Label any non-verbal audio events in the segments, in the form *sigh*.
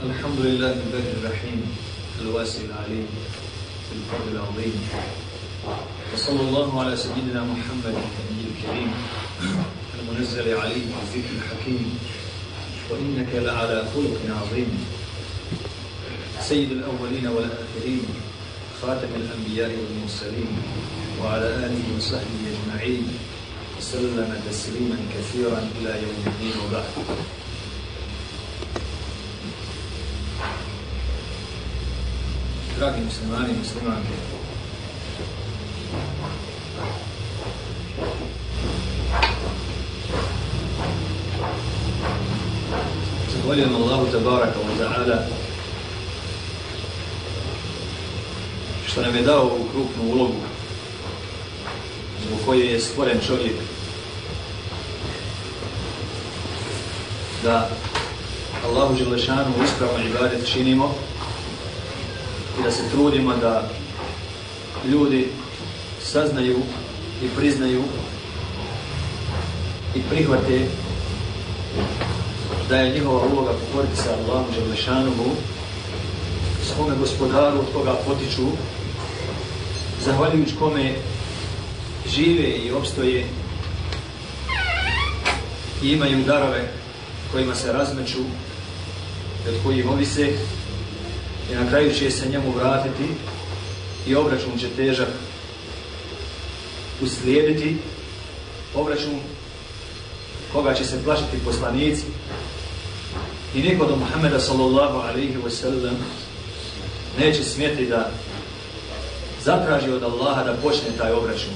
الحمد لله البر الرحيم الواسع العليم الفضل العظيم. وصلى الله على سيدنا محمد النبي الكريم المنزل عليه الذكر الحكيم. وإنك لعلى خلق عظيم. سيد الأولين والآخرين خاتم الأنبياء والمرسلين وعلى آله وصحبه أجمعين. وسلم تسليما كثيرا إلى يوم الدين وبعد. Dragi muslimani i muslimanke. Zahvaljujem Allahu tabaraka wa ta'ala što nam je dao ovu krupnu ulogu zbog koje je stvoren čovjek da Allahu Želešanu ispravno ibadet činimo i da se trudimo da ljudi saznaju i priznaju i prihvate da je njihova uloga pokoriti sa Allahom Želešanuhu svome gospodaru od koga potiču zahvaljujući kome žive i obstoje i imaju darove kojima se razmeću od kojih ovise i na kraju će se njemu vratiti i obračun će težak uslijediti. Obračun koga će se plašiti poslanici. I niko do Muhammeda sallallahu alaihi wa sallam neće smjeti da zatraži od Allaha da počne taj obračun.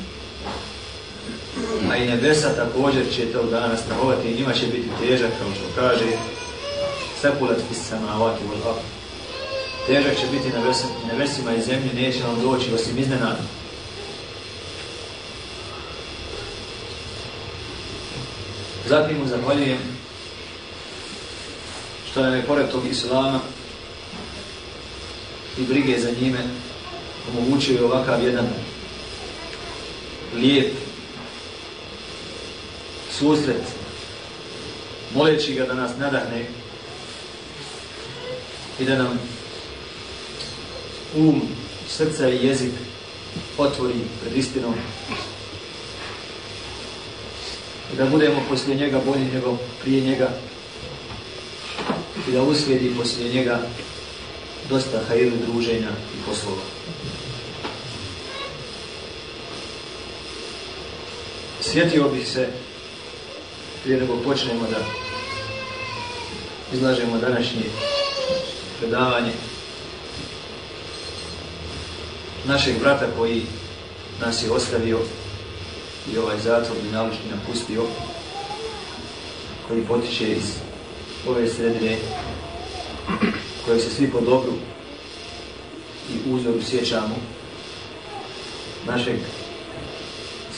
A i nebesa također će to danas strahovati i njima će biti težak kao što kaže sekulat fis samavati wal ard težak će biti na nebesima i zemlji, neće nam doći osim iznenada. Zatim mu zahvaljujem što nam je pored tog islama i brige za njime omogućio ovakav jedan lijep susret moleći ga da nas nadahne i da nam um, srca i jezik otvori pred istinom. I da budemo poslije njega bolji nego prije njega. I da uslijedi poslije njega dosta hajru druženja i poslova. Sjetio bih se prije nego počnemo da izlažemo današnje predavanje našeg brata koji nas je ostavio i ovaj zatvor i nalični napustio koji potiče iz ove sredine koje se svi po dobru i uzoru sjećamo našeg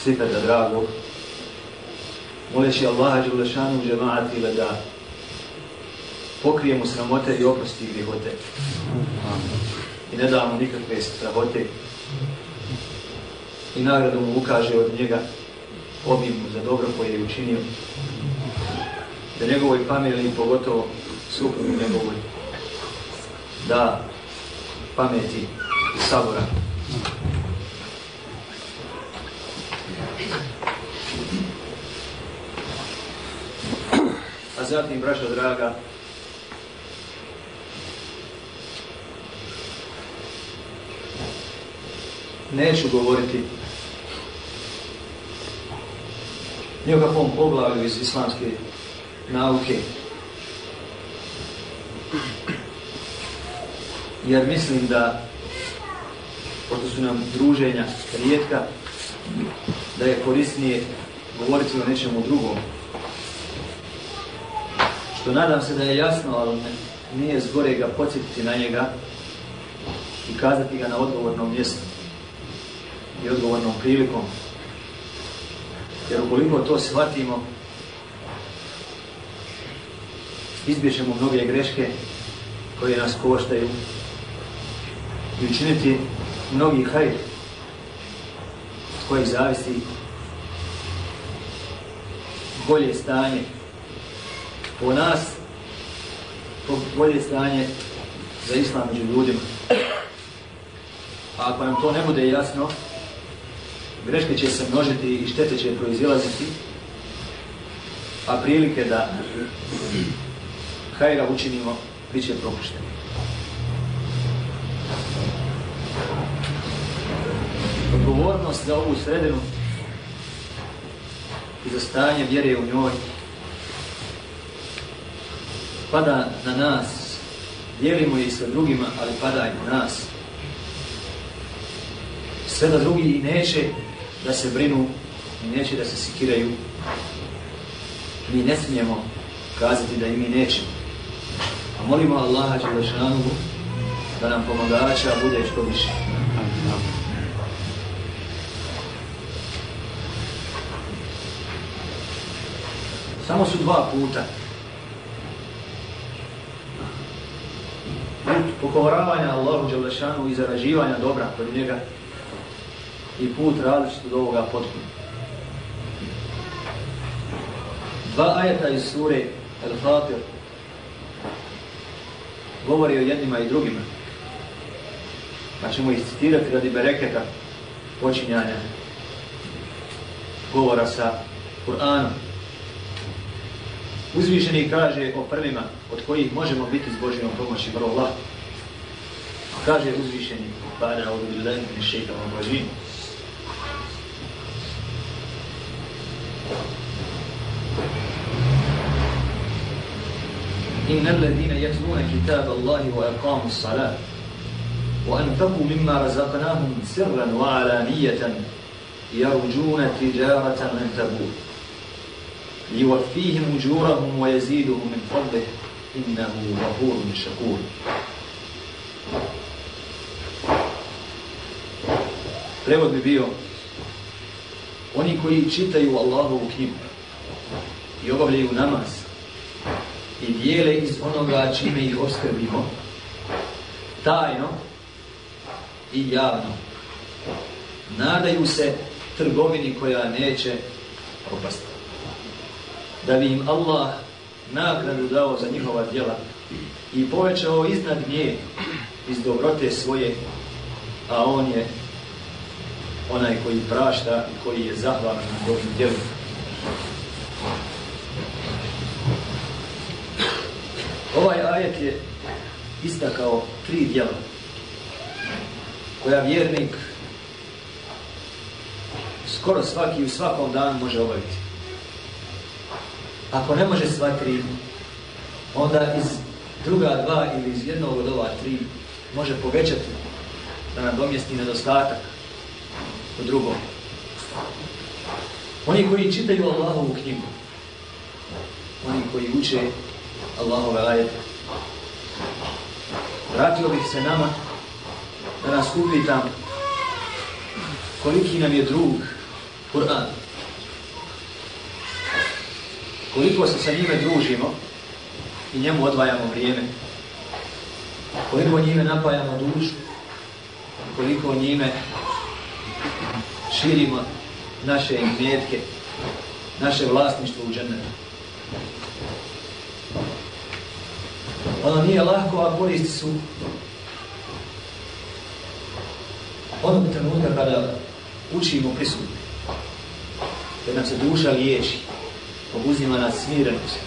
sifeta dragog moleći Allaha Đulešanu džemaati da pokrijemo sramote i oprosti grihote. Amen i ne da mu nikakve strahote. I nagradu mu ukaže od njega obim za dobro koje je učinio. Da njegovoj familiji pogotovo suprugu njegovoj da pameti i sabora. A zatim braćo draga neću govoriti ni o kakvom poglavlju iz islamske nauke. Jer mislim da, pošto su nam druženja rijetka, da je korisnije govoriti o nečemu drugom. Što nadam se da je jasno, ali ne, nije zgore ga podsjetiti na njega i kazati ga na odgovornom mjestu i odgovornom prilikom. Jer ukoliko to shvatimo, izbjećemo mnoge greške koje nas koštaju i učiniti mnogi hajr koji zavisi bolje stanje po nas bolje stanje za islam među ljudima. A ako nam to ne bude jasno, greške će se množiti i štete će proizilaziti, a prilike da hajra učinimo, bit će propušteni. Odgovornost za ovu sredinu i za stanje vjere u njoj pada na nas, dijelimo je i sa drugima, ali pada i na nas. Sve da drugi i neće da se brinu i neće da se sikiraju, mi ne smijemo kazati da i mi nećemo. A molimo Allaha Đelešanu da nam pomagača bude što više. Samo su dva puta. Put pokoravanja Allahu Đelešanu i zaraživanja dobra kod njega i put različit od ovoga potpuno. Dva ajeta iz sure Al-Fatir govori o jednima i drugima. Pa ćemo ih citirati radi bereketa počinjanja govora sa Kur'anom. Uzvišeni kaže o prvima od kojih možemo biti s Božijom pomoći vrlo lako. Kaže uzvišeni, bada od bilen i šeitom إن الذين يتلون كتاب الله وأقاموا الصلاة وأنفقوا مما رزقناهم سرا وعلانية يرجون تجارة لن تبور ليوفيهم أجورهم ويزيدهم من فضله إنه غفور شكور. Prevod bi bio oni koji čitaju Allahovu knjigu i obavljaju namaz i dijele iz onoga čime ih oskrbimo, tajno i javno. Nadaju se trgovini koja neće propasti. Da bi im Allah nagradu dao za njihova djela i povećao iznad nje iz dobrote svoje, a on je onaj koji prašta i koji je zahvalan na dobrim djelom. Ovaj ajet je istakao tri djela koja vjernik skoro svaki u svakom danu može obaviti. Ako ne može sva tri, onda iz druga dva ili iz jednog od ova tri može povećati da nam domjesti nedostatak u drugom. Oni koji čitaju Allahovu knjigu, oni koji uče Allahove ajete. Vratio bih se nama da nas upitam koliki nam je drug Kur'an. Koliko se sa njime družimo i njemu odvajamo vrijeme. Koliko njime napajamo dušu. Koliko njime širimo naše imetke, naše vlasništvo u džennetu ono nije lahko, a koristi su onog trenutka kada učimo prisutni. Jer nam se duša liječi, obuzima nas smirenost,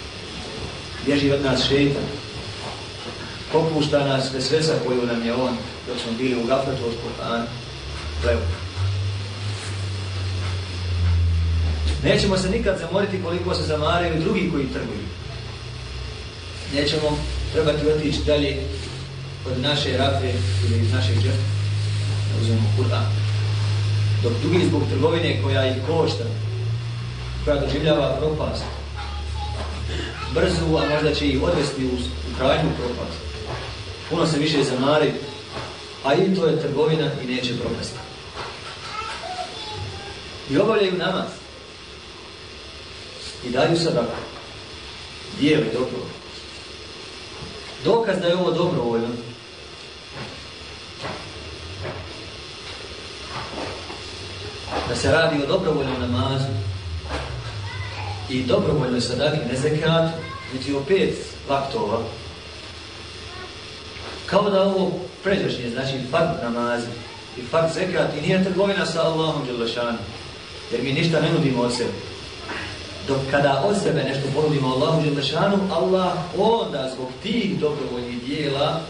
bježi od nas šetan, popušta nas vesvesa koju nam je on, dok smo bili u gafletu od Kur'ana, plevu. Nećemo se nikad zamoriti koliko se zamaraju drugi koji trguju. Nećemo trebati otići dalje od naše rafe ili iz našeg džepa. Da uzmemo Kur'an. Dok drugi zbog trgovine koja ih košta, koja doživljava propast, brzu, a možda će ih odvesti u, u krajnju propast. Puno se više zamari, a i to je trgovina i neće propasti. I obavljaju namaz. I daju sadaku. Dijeli dobro dokaz da je ovo dobrovoljno. Da se radi o dobrovoljnom namazu i dobrovoljnoj sadaki, ne zekatu, niti o pet vaktova, Kao da ovo pređašnje, znači fakt namazi i fakt zekat i nije trgovina sa Allahom Đelešanom. Jer mi ništa ne nudimo od sebe. Dok kada od sebe nešto ponudimo Allahu Đelešanu, Allah onda zbog tih dobrovoljnih dijela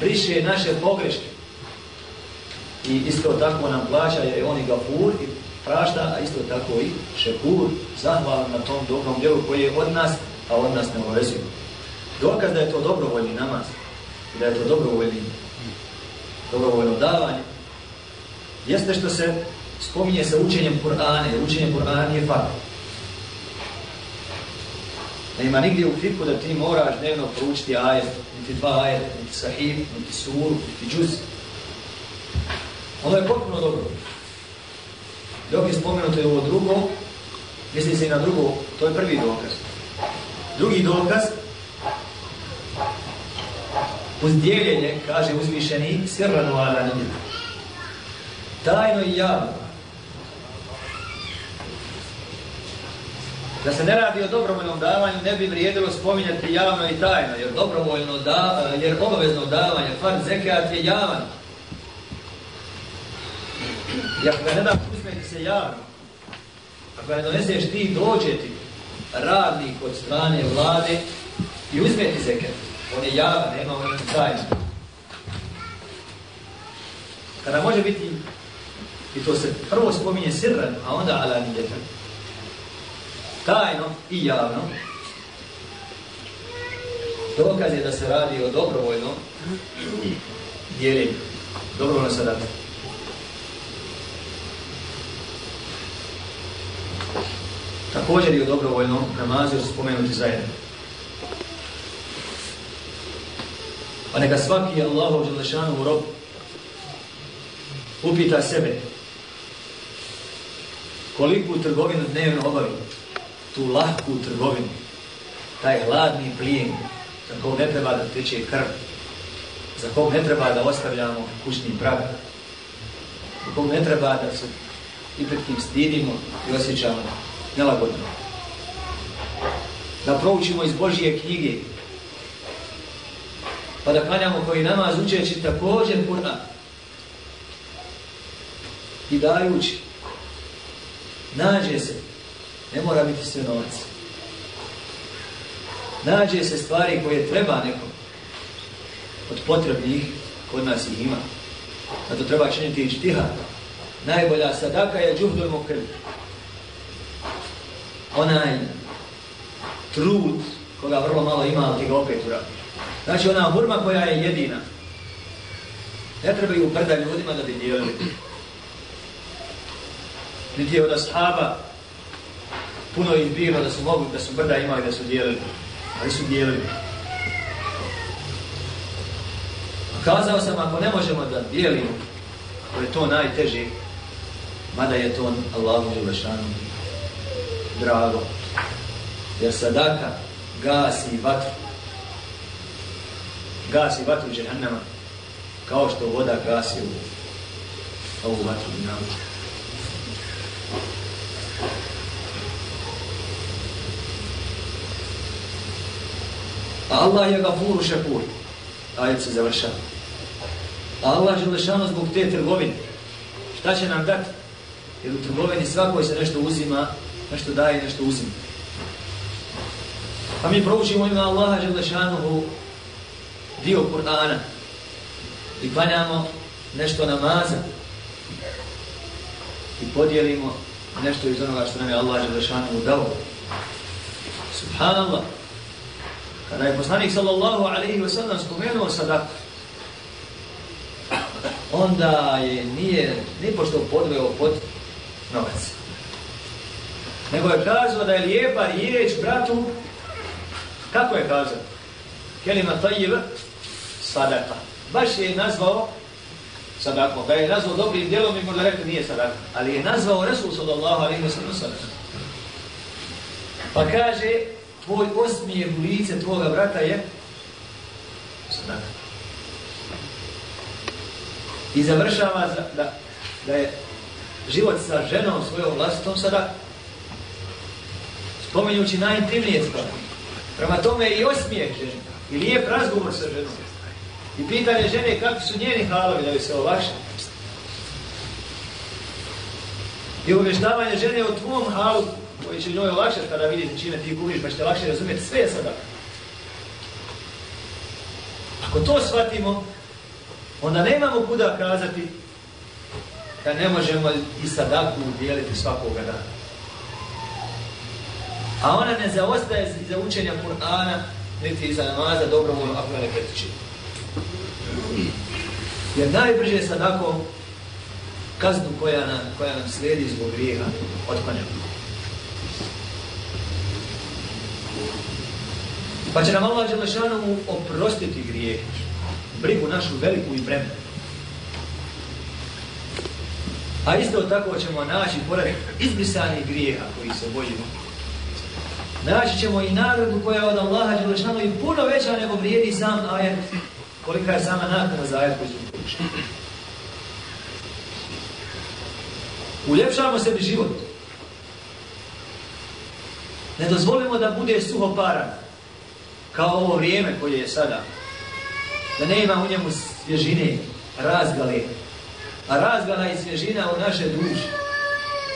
briše naše pogreške. I isto tako nam plaća jer je on i gafur i prašta, a isto tako i šekur, zahvalan na tom dobrom djelu koji je od nas, a od nas ne ovezuje. Dokaz da je to dobrovoljni namaz i da je to dobrovoljni, dobrovoljno davanje, jeste što se spominje sa učenjem Kur'ana, jer učenje Kur'ana je fakt. Nema nigdje u fiku da ti moraš dnevno proučiti ajet, niti dva ajet, niti sahib, niti sur, niti džuz. Ono je potpuno dobro. Dok je spomenuto je ovo drugo, misli se i na drugo, to je prvi dokaz. Drugi dokaz, uz dijeljenje, kaže uzvišeni, sirranu ala nije. Tajno i javno. Da se ne radi o dobrovoljnom davanju, ne bi vrijedilo spominjati javno i tajno, jer dobrovoljno da, jer obavezno davanje, far zekat je javan. I ako ga ne daš, uzmeti se javno, ako ga ne doneseš ti, dođe ti radnik od strane vlade i uzmeti zekat. On je javan, nema on tajno. Kada može biti, i to se prvo spominje sirran, a onda alanijetan tajno i javno. Dokaz je da se radi o dobrovoljnom dijelim. Dobrovoljno se. Također i o dobrovoljnom namazu spomenuti zajedno. Pa neka svaki Allahov Đelešanu u rob upita sebe koliku trgovinu dnevno obavi tu lahku trgovinu, taj hladni plijen, za kog ne treba da teče krv, za kog ne treba da ostavljamo kućni prag, za kog ne treba da se i pred kim stidimo i osjećamo nelagodno. Da proučimo iz Božije knjige, pa da klanjamo koji namaz učeći također Kur'an i dajući, nađe se Ne mora biti sve novac. Nađe se stvari koje treba nekom od potrebnih kod nas ih ima. Zato treba činiti i štiha. Najbolja sadaka je džuhdujmo krv. Onaj trud koga vrlo malo ima, ali ti ga opet uradiš. Znači ona hurma koja je jedina. Ne treba ju prda ljudima da bi dijelili. Niti je od ashaba puno ih bilo da su mogli, da su brda imali, da su dijelili. Ali su dijelili. A kazao sam, ako ne možemo da dijelimo, ako je to najteži, mada je to Allahu Đelešanu drago. Jer sadaka gasi vatru. Gasi vatru džehennama, Kao što voda gasi u ovu vatru džehannama. A Allah je gafuru šakur. Ajet se završava. A Allah je lešano zbog te trgovine. Šta će nam dati? Jer u trgovini svakoj se nešto uzima, nešto daje, nešto uzima. Pa mi proučimo ime Allaha Želešanohu dio Kur'ana i klanjamo nešto namaza i podijelimo nešto iz onoga što nam je Allah Želešanohu dao. Subhanallah. Kada je poslanik sallallahu alaihi wa sallam spomenuo sadaku, onda je nije ni pošto podveo pod novac. Nego je kazao da je lijepa riječ bratu, kako je kazao? Kelima tajiva, sadaka. Baš je nazvao sadakom. Da je nazvao dobrim djelom i možda rekli nije sadaka. Ali je nazvao Resul sallallahu alaihi wa sallam sadaka. Pa kaže, tvoj osmijeh u lice tvoga brata je sadaka. I završava za, da, da je život sa ženom svojom vlastitom sadaka. Spomenjući najintimnije stvari. Prema tome i osmijeh ženi. I lijep razgovor sa ženom. I pitanje žene kakvi su njeni halovi da bi se olakša. I uvještavanje žene o tvom halu koji će njoj olakšati kada vidite čime ti gubiš, pa ćete lakše razumjeti sve sada. Ako to shvatimo, onda nemamo kuda kazati da ne možemo i sadaku udjeliti svakoga dana. A ona ne zaostaje za učenja Kur'ana, niti za namaza dobrovoljno ako ne kretiči. Jer najbrže sadakom kaznu koja nam, koja nam slijedi zbog grijeha otpanjamo. Pa će nam Allah Đelešanomu oprostiti grijeh, brigu našu veliku i bremenu. A isto tako ćemo naći pored izbrisanih grijeha koji se bojimo. Naći ćemo i nagradu koja je od Allaha Đelešanu i puno veća nego vrijedi sam ajet, kolika je sama nakona za ajet koji su porušeni. Uljepšamo sebi život. Ne dozvolimo da bude suho paran, kao ovo vrijeme koje je sada. Da ne ima u njemu svježine, razgale. A razgala i svježina u naše duše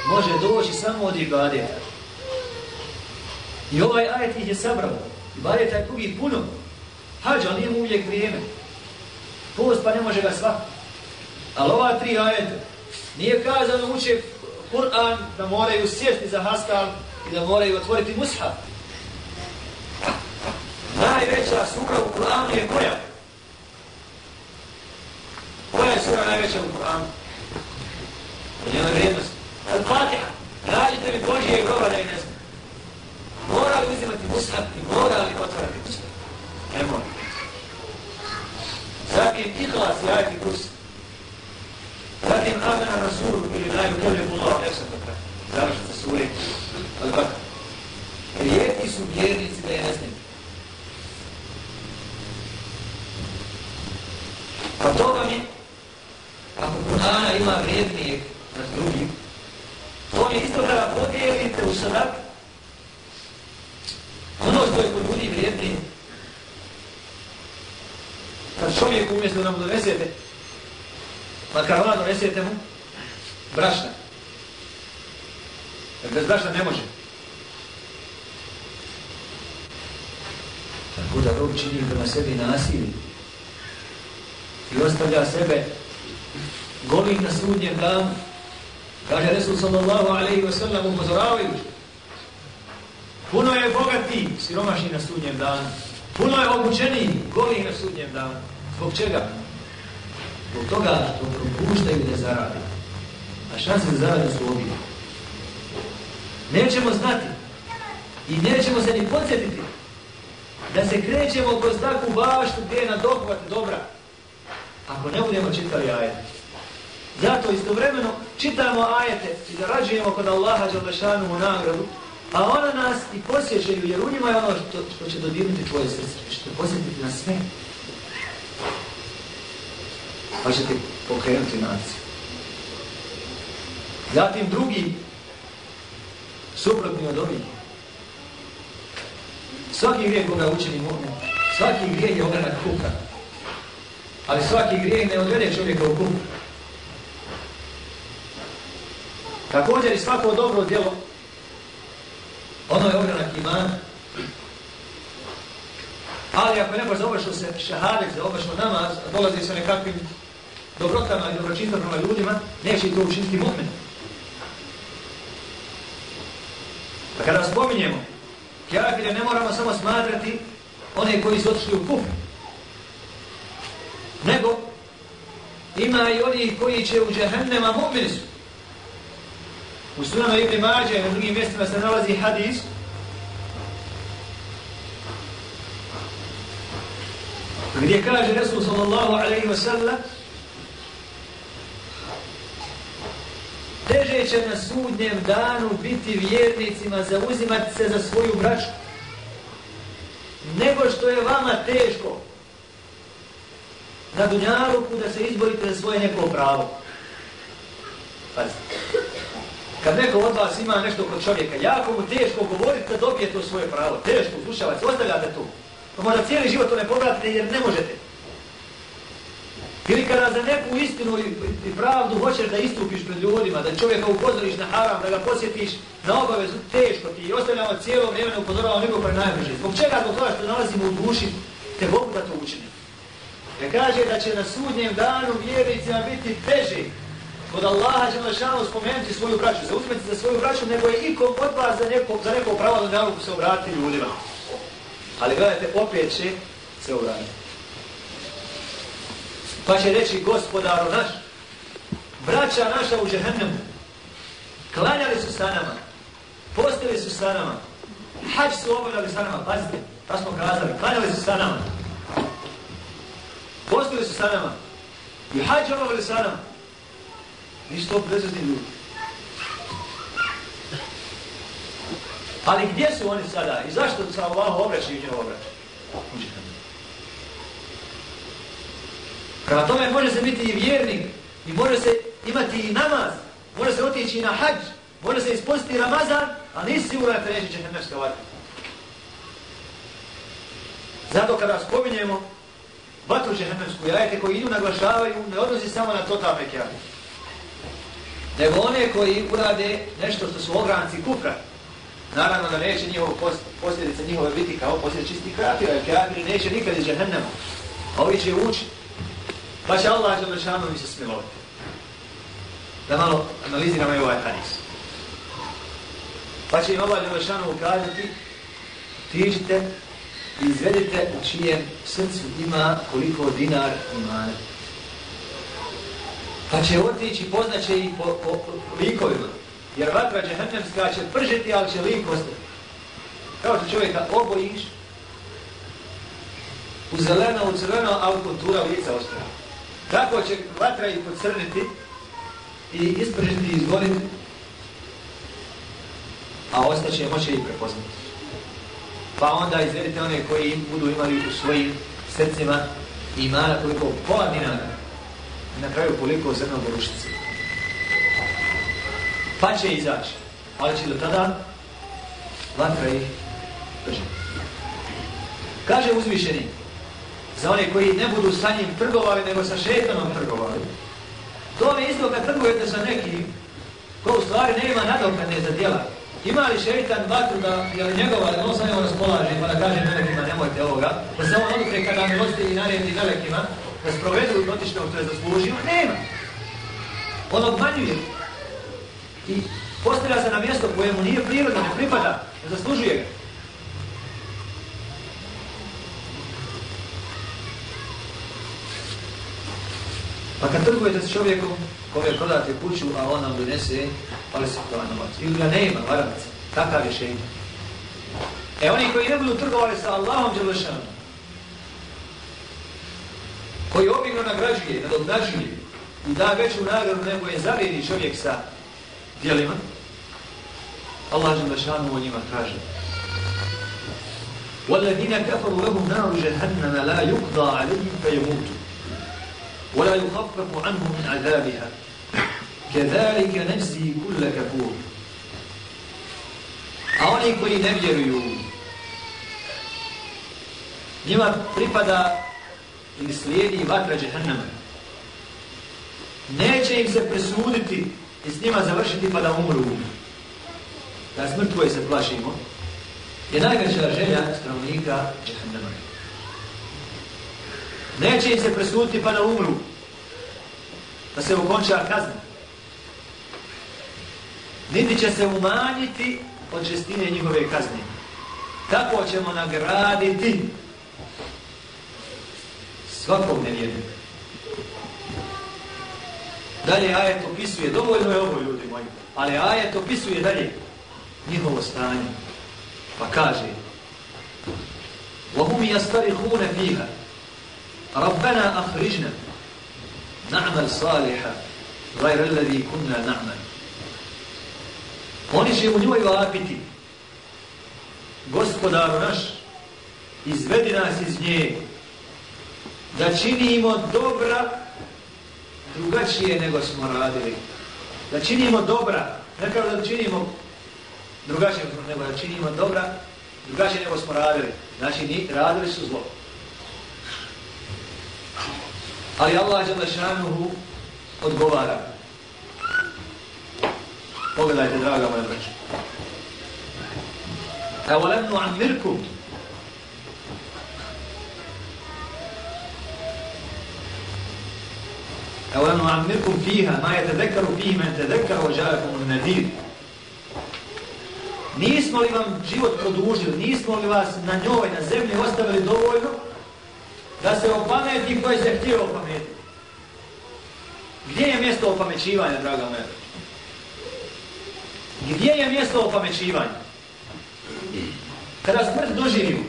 može doći samo od ibadeta. I ovaj ajet ih je sabrao. Ibadeta je drugi puno. Hađa, ali nije mu uvijek vrijeme. Post pa ne može ga svakati. Ali ova tri ajeta, nije kazano uče Kur'an da moraju sjesti za haskal i da moraju otvoriti mushaf. Najveća sura u Kur'anu je koja? Koja je sura najveća u Kur'anu? U njenoj vrijednosti. Al-Fatiha. Nađite mi Božije groba da je ne znam. Mora li uzimati mushaf i mora li otvoriti mushaf? Ne mora. Zatim ihlas i ajti kursi. Zatim amena rasulu ili najbolje Allah nefsa tako. Završat sa suri. Ali tako? Rijetki su vjernici da je ne znam. Pa to vam je, ako Kur'ana ima vrijednije nad drugim, to je isto kada podijelite u sadak, ono što je kod ljudi vrijednije, kad čovjek umjesto da mu donesete, makarona, donesete mu, brašna. Jer bez brašna ne može. Tako da rob čini prema sebi nasilje i ostavlja sebe golim na sudnjem danu. Kaže Resul sallallahu alaihi wa sallam upozoravajući. Puno je bogati, siromašni na sudnjem danu. Puno je obučeni, goli na sudnjem danu. Zbog čega? Zbog toga što propuštaju da zarade. A šanse da zarade su obje. Nećemo znati i nećemo se ni podsjetiti da se krećemo kroz takvu baštu gdje je na dohvat dobra ako ne budemo čitali ajete. Zato istovremeno čitamo ajete i zarađujemo kod Allaha Đalešanu u nagradu, a ona nas i posjećaju, jer u njima je ono što, što će dodirnuti tvoje srce, što će posjetiti na sve. Pa će ti pokrenuti naciju. Zatim drugi, suprotni od ovih. Svaki grijeh koga učini mu'min, svaki grijeh je ogranak kuka. Ali svaki grijeh ne odvede čovjeka u kuku. Također i svako dobro djelo, ono je ogranak imana. Ali ako ne baš zaobašao se šahadek, zaobašao namaz, dolazi sa nekakvim dobrotama i dobročinstvom prema ljudima, neće to učiniti mu'min. Pa kada spominjemo, kjafire ne moramo samo smatrati one koji su otišli u kufr nego ima i oni koji će u džahennema mu'mini su. U sunama Ibn Mađe i na drugim mjestima se nalazi hadis gdje kaže Resul sallallahu alaihi wa sallam teže će na sudnjem danu biti vjernicima zauzimati se za svoju braću nego što je vama teško na dunjaluku da se izborite za svoje neko pravo. Pazite. Kad neko od vas ima nešto kod čovjeka, jako mu teško govoriti da dobije to svoje pravo. Teško, slušavajte, ostavljate to. Pa možda cijeli život to ne povratite jer ne možete. Ili kada za neku istinu i pravdu hoćeš da istupiš pred ljudima, da čovjeka upozoriš na haram, da ga posjetiš na obavezu, teško ti i ostavljamo cijelo vrijeme upozoravamo nego pre pa najbliže. Zbog čega? Zbog toga što nalazimo u duši, te Bogu da to učini. Ja kaže da će na sudnjem danu vjernicima biti teži kod Allaha će našano spomenuti svoju braću, zauzmeti za svoju braću, nego je ikom od vas za neko, za neko pravo da nalogu se obrati ljudima. Ali gledajte, opet će se obratiti. Pa će reći gospodaru naš, braća naša u džehennemu, klanjali su sa nama, postili su sa nama, hač su obavljali sa nama, pazite, pa smo kazali, klanjali su sa nama, postili su sa nama, i hač obavljali sa nama, Ništa to ljudi. Ali gdje su oni sada i zašto se Allah obraća i njih obraća? U džehennemu. Prema tome može se biti i vjernik i može se imati i namaz, može se otići i na hađ, može se ispostiti Ramazan, a nisi siguran da te neće džehennemska vatra. Zato kada spominjemo vatru džehennemsku i ajete koji idu naglašavaju, ne odnosi samo na totalne kjave. Nego one koji urade nešto što su ogranci kufra. Naravno da neće njihov posljedice njihove biti kao posljedice čistih kafira, jer kafiri neće nikad iz džehennema. A ovi će učiti. Pa će Allah Đelešanu mi se smilovati. Da malo analiziramo i ovaj hadis. Pa će im Allah Đelešanu ukazati tižite i izvedite u čijem srcu ima koliko dinar imana. Pa će otići poznaće ih po, po, po likovima. Jer vatra džehennemska će pržiti, ali će lik ostati. Kao što čovjeka obojiš, u zeleno, u crveno, a u kontura lica ostaje. Tako će vatra ih pocrniti i ispržiti i izgoriti, a ostaće moće ih prepoznati. Pa onda izvedite one koji budu imali u svojim srcima imana koliko pola dinara i na kraju koliko zrno borušice. Pa će izaći, ali će do tada vatra ih držati. Kaže uzvišeni, za one koji ne budu sa njim trgovali, nego sa šetanom trgovali. To je isto kad trgujete sa nekim, ko u stvari nema nadoknade za djela. Ima li šeitan vatru da je li njegova, da on sa njom raspolaže, pa da kaže melekima nemojte ovoga, da se on odukre kada mi osti i naredi melekima, da sprovedu dotično što je zaslužio, nema. On obmanjuje. I postavlja se na mjesto kojemu nije prirodno, ne pripada, ne zaslužuje ga. Pa kad trgujete s čovjekom kome prodate kuću, a on nam donese falsifikovanu novac. Ili ga nema, varavac. Takav je šeitno. E oni koji ne budu trgovali sa Allahom Đelešanom, koji obično nagrađuje, nadobnađuje i da veću nagradu nego je zavijeni čovjek sa dijelima, Allah Đelešanom o njima traži. وَالَّذِينَ كَفَرُوا لَهُمْ نَارُ جَهَنَّمَ لَا يُقْضَى عَلَيْهِمْ فَيَمُوتُوا ولا يخفف عنه من عذابها كذلك نجزي كل كفور a oni koji ne vjeruju njima pripada ili slijedi vatra džehennama neće im se presuditi i s njima završiti pa da umru da smrt koje se plašimo je najveća želja stranovnika džehennama Neće im se presuditi pa da umru. Da se ukonča kazna. Niti će se umanjiti od žestine njihove kazne. Tako ćemo nagraditi svakog nevjernika. Dalje ajet opisuje, dovoljno je ovo ljudi moji, ali ajet opisuje dalje njihovo stanje. Pa kaže وَهُمْ يَسْتَرِحُونَ فِيهَا ربنا أخرجنا نعمل صالحا غير الذي كنا نعمل Oni će u njoj vapiti. Gospodaru naš, izvedi nas iz nje, da činimo dobra drugačije nego smo radili. Da činimo dobra, ne kao da činimo drugačije nego da činimo dobra drugačije nego smo radili. Znači, ni radili su zlo. Ali Allah Đalešanuhu odgovara. Pogledajte, draga moja braća. Evo lemnu amirkum. Evo lemnu fiha, ma je tedekaru fihi men tedekaru ođajakum nadir. Nismo li vam život produžili, nismo li vas na njoj, na zemlji ostavili dovoljno da se opameti koji se htio opametiti? Gdje je mjesto opamećivanja, draga moja? Gdje je mjesto opamećivanja? Kada smrt doživimo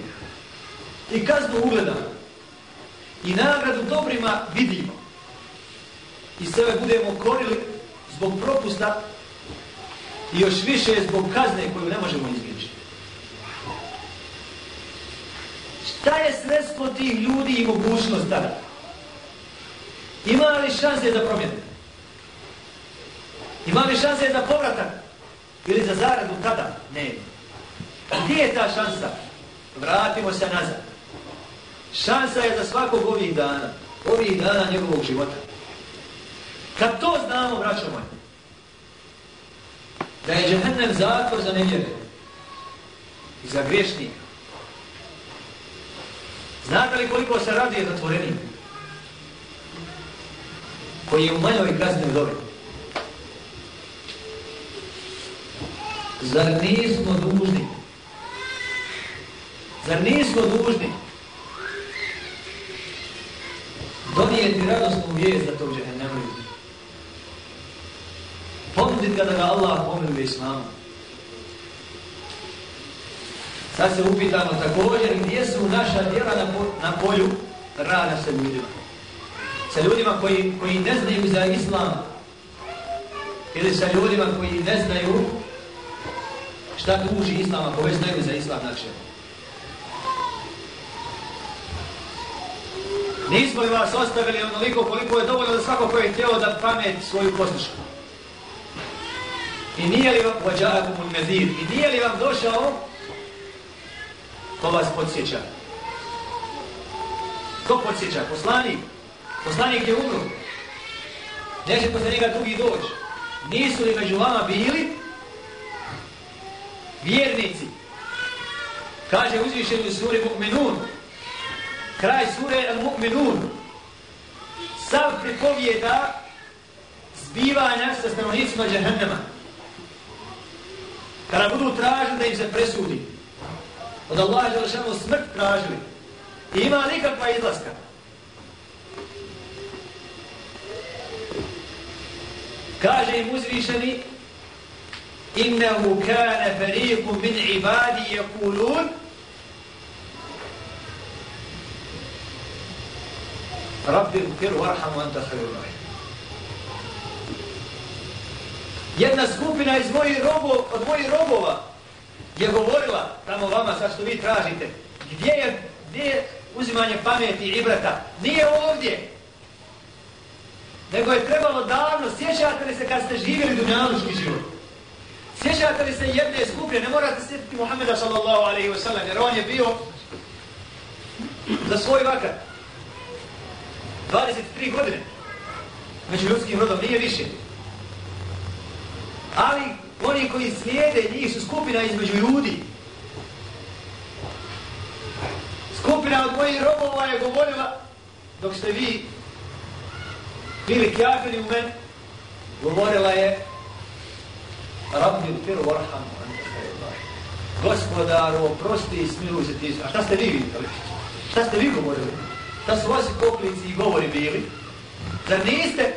i kaznu ugledamo i nagradu dobrima vidimo i sebe budemo korili zbog propusta i još više zbog kazne koju ne možemo izbjeći. Šta je sredstvo tih ljudi i mogućnost tada? Ima li šanse za promjenu? Ima li šanse za povratak? Ili za zaradu tada? Ne. Gdje je ta šansa? Vratimo se nazad. Šansa je za svakog ovih dana. Ovih dana njegovog života. Kad to znamo, braćo moji, da je džehennem zatvor za nevjere i za griješnika. Znate li koliko se raduje zatvorenik? koji je u manjoj kazni u dobi. Zar nismo dužni? Zar nismo dužni donijeti radosnu vijest da tog uđe ne nemoj? Ponuditi kada ga Allah pomiluje islamu. Sad se upitamo također gdje su naša djela na, na polju rada sa ljudima sa ljudima koji, koji ne znaju za islam ili sa ljudima koji ne znaju šta tuži islam ako već znaju za islam znači. Nismo li vas ostavili onoliko koliko je dovoljno da svako ko je htio da pamet svoju poslušu. I nije li vam vođakum un i nije li vam došao ko vas podsjeća. Ko podsjeća? Poslanik. Poslanik je umro. Neće posle njega drugi doći. Nisu li među vama bili vjernici? Kaže uzvišenju u suri Mu'minun. Kraj sure Al-Mu'minun. Sav pripovijeda zbivanja sa stanovnicima Jahannama. Kada budu tražili da im se presudi. Od Allaha je smrt tražili. I ima nikakva izlaska. Kaže im uzvišeni Innehu kane fariku min ibadi yakulun Rabbi ukir varhamu anta hajur rahim Jedna skupina iz mojih robova, od mojih robova je govorila tamo vama sad što vi tražite gdje je, gdje je uzimanje pameti i ibrata nije ovdje nego je trebalo davno, sjećate li se kad ste živjeli dunjalučki život? Sjećate li se jedne skupine, ne morate sjetiti Muhammeda sallallahu alaihi wa sallam, jer on je bio za svoj vakat 23 godine među ljudskim rodom, nije više. Ali oni koji slijede njih su skupina između ljudi. Skupina od mojih robova je govorila dok ste vi bili kjafiri u meni, govorila je Rabbi firu varham Gospodaru, oprosti i smiluj se ti. A šta ste vi vidjeli? Šta ste vi govorili? Šta su vaši koplici i govori bili? Zar niste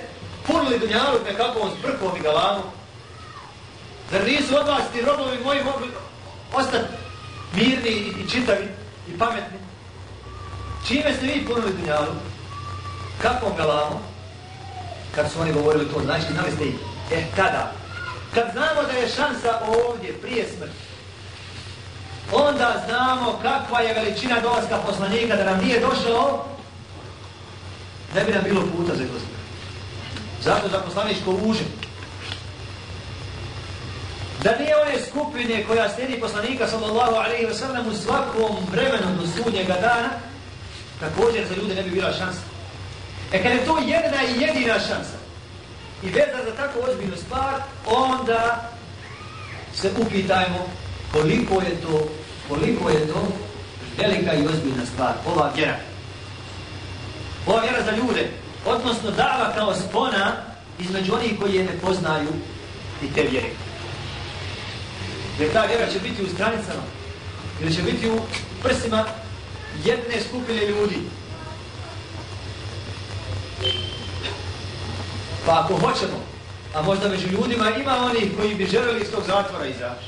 punili dunjalu nekakvom sprkom i galamu? Zar nisu od vas ti robovi moji mogli ostati mirni i čitavi i pametni? Čime ste vi punili dunjalu? Kakvom galamom? kad su oni govorili to, znači znali ste ih, eh, kada? Kad znamo da je šansa ovdje, prije smrti, onda znamo kakva je veličina dolaska poslanika, da nam nije došao, ne bi nam bilo puta za gospodinu. Zato za poslaničko uže. Da nije one skupine koja slijedi poslanika sallallahu alaihi wa sallam u svakom vremenu do sudnjega dana, također za ljude ne bi bila šansa. E kad je to jedna i jedina šansa i veza za tako ozbiljnu stvar, onda se upitajmo koliko je to, koliko je to velika i ozbiljna stvar, ova vjera. Ova vjera za ljude, odnosno dava kao spona između onih koji je ne poznaju i te vjere. Jer ta vjera će biti u stranicama, ili će biti u prsima jedne skupine ljudi. Pa ako hoćemo, a možda među ljudima ima onih koji bi želeli iz tog zatvora izaći.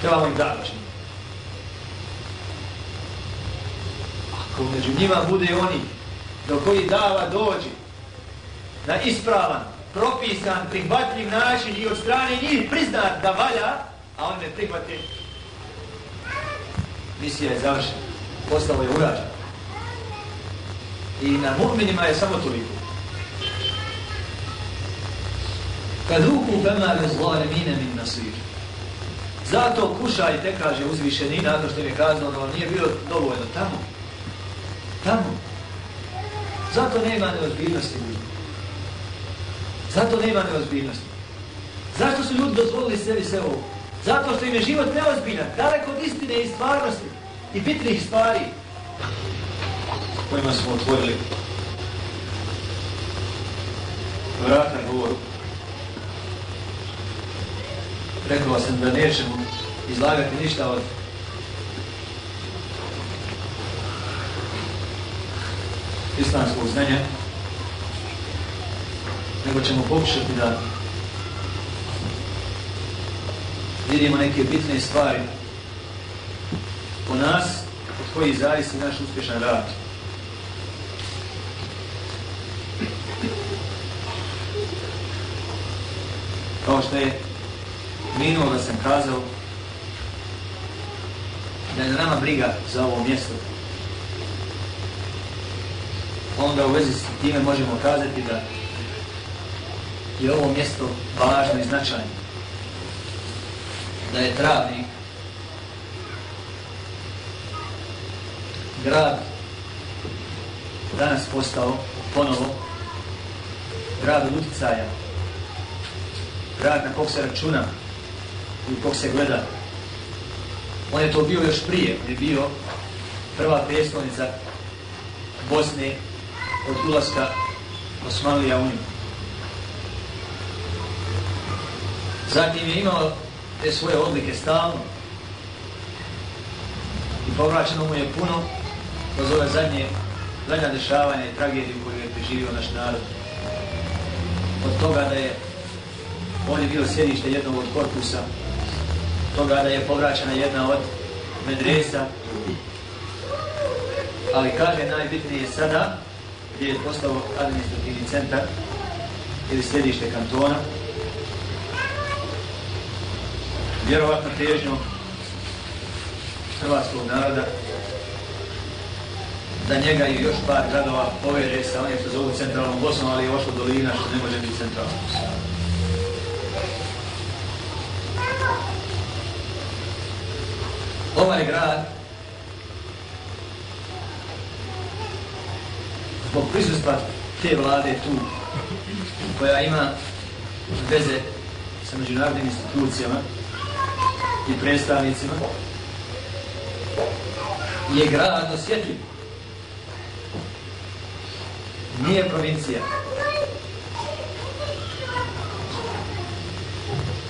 Trebamo im dati. Ako među njima bude oni do koji dava dođe na ispravan, propisan, prihvatljiv način i od strane njih priznat da valja, a on ne prihvati, misija je završena. Postalo je urađeno. I na mu'minima je samo toliko. Kaduku fema je zlore mine min nasir. Zato kušajte, kaže uzvišeni, nakon što je kazano da vam nije bilo dovoljno tamo. Tamo. Zato nema neozbiljnosti ljudi. Zato nema neozbiljnosti. Zašto su ljudi dozvolili sebi sve ovo? Zato što im je život neozbiljan, daleko od istine i stvarnosti i bitnih stvari kojima smo otvorili vrata govoru. Rekao sam da nećemo izlagati ništa od islamskog znanja, nego ćemo pokušati da vidimo neke bitne stvari po nas, od kojih zavisi naš uspješan rad. Kao što je minuo da sam kazao da je nama briga za ovo mjesto. Onda u vezi s time možemo kazati da je ovo mjesto važno i značajno. Da je travnik grad danas postao ponovo grad od utjecaja grad na kog se računa i kog se gleda on je to bio još prije on je bio prva predstavnica Bosne od ulaska Osmanlija u njim zatim je imao te svoje odlike stalno i povraćeno mu je puno kroz ove zadnje, zadnja dešavanja i tragediju koju je preživio naš narod. Od toga da je on je bio sjedište jednog od korpusa, toga da je povraćena jedna od medresa, ali kaže najbitnije sada, gdje je postao administrativni centar ili sjedište kantona, vjerovatno težnjom hrvatskog naroda da njega i još par gradova poveže sa onim što zovu centralnom Bosnom, ali je ošlo dolina što ne može biti centralnom Bosnom. Ovaj grad zbog prisustva te vlade tu koja ima veze sa međunarodnim institucijama i predstavnicima je grad osjetljiv. Nije provincija.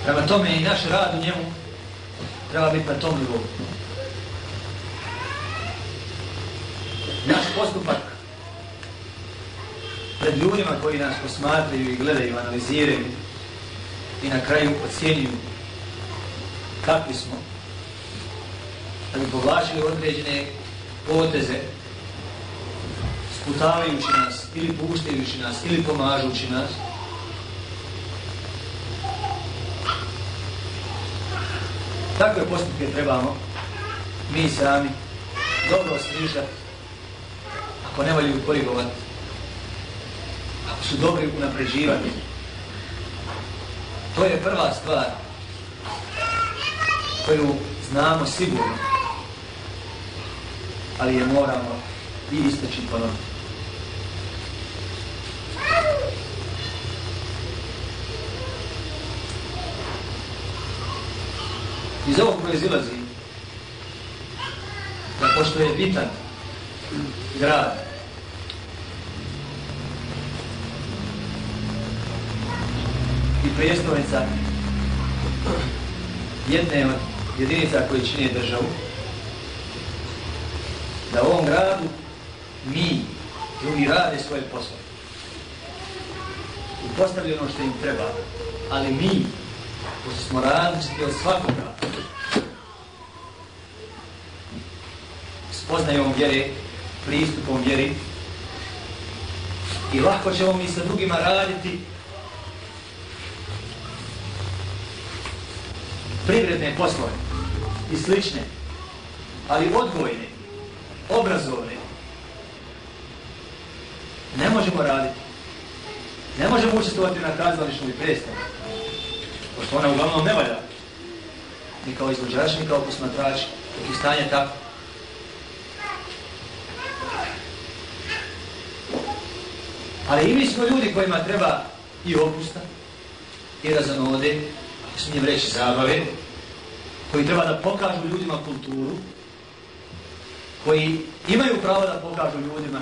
Prema tome i naš rad u njemu treba biti na tom nivou. Naš postupak pred ljudima koji nas posmatraju i gledaju, analiziraju i na kraju ocjenjuju kakvi smo, da bi povlačili određene poteze, sputavajući nas, ili puštajući nas, ili pomažući nas. Takve postupke trebamo mi sami dobro osmišljati ako ne valju korigovati, ako su dobri unapređivati. To je prva stvar koju znamo sigurno ali je moramo i isteći ponovno. Iz ovog proizilazi da pošto je bitan grad i prijestolnica jedne od jedinica koji čine državu, da u ovom gradu mi, drugi rade svoje poslove. I postavljaju ono što im treba, ali mi, pošto smo različiti od svakoga, spoznajom vjere, pristupom vjeri, i lako ćemo mi sa drugima raditi privredne poslove i slične, ali odgojne, obrazovne, ne možemo raditi. Ne možemo učestovati na kazališnju i predstavu. Pošto ona uglavnom ne valja. Ni kao izvođač, ni kao posmatrač. Dok je stanje tako. Ali i mi smo ljudi kojima treba i opusta, i razanode, ako smijem reći zabave, koji treba da pokažu ljudima kulturu, koji imaju pravo da pokažu ljudima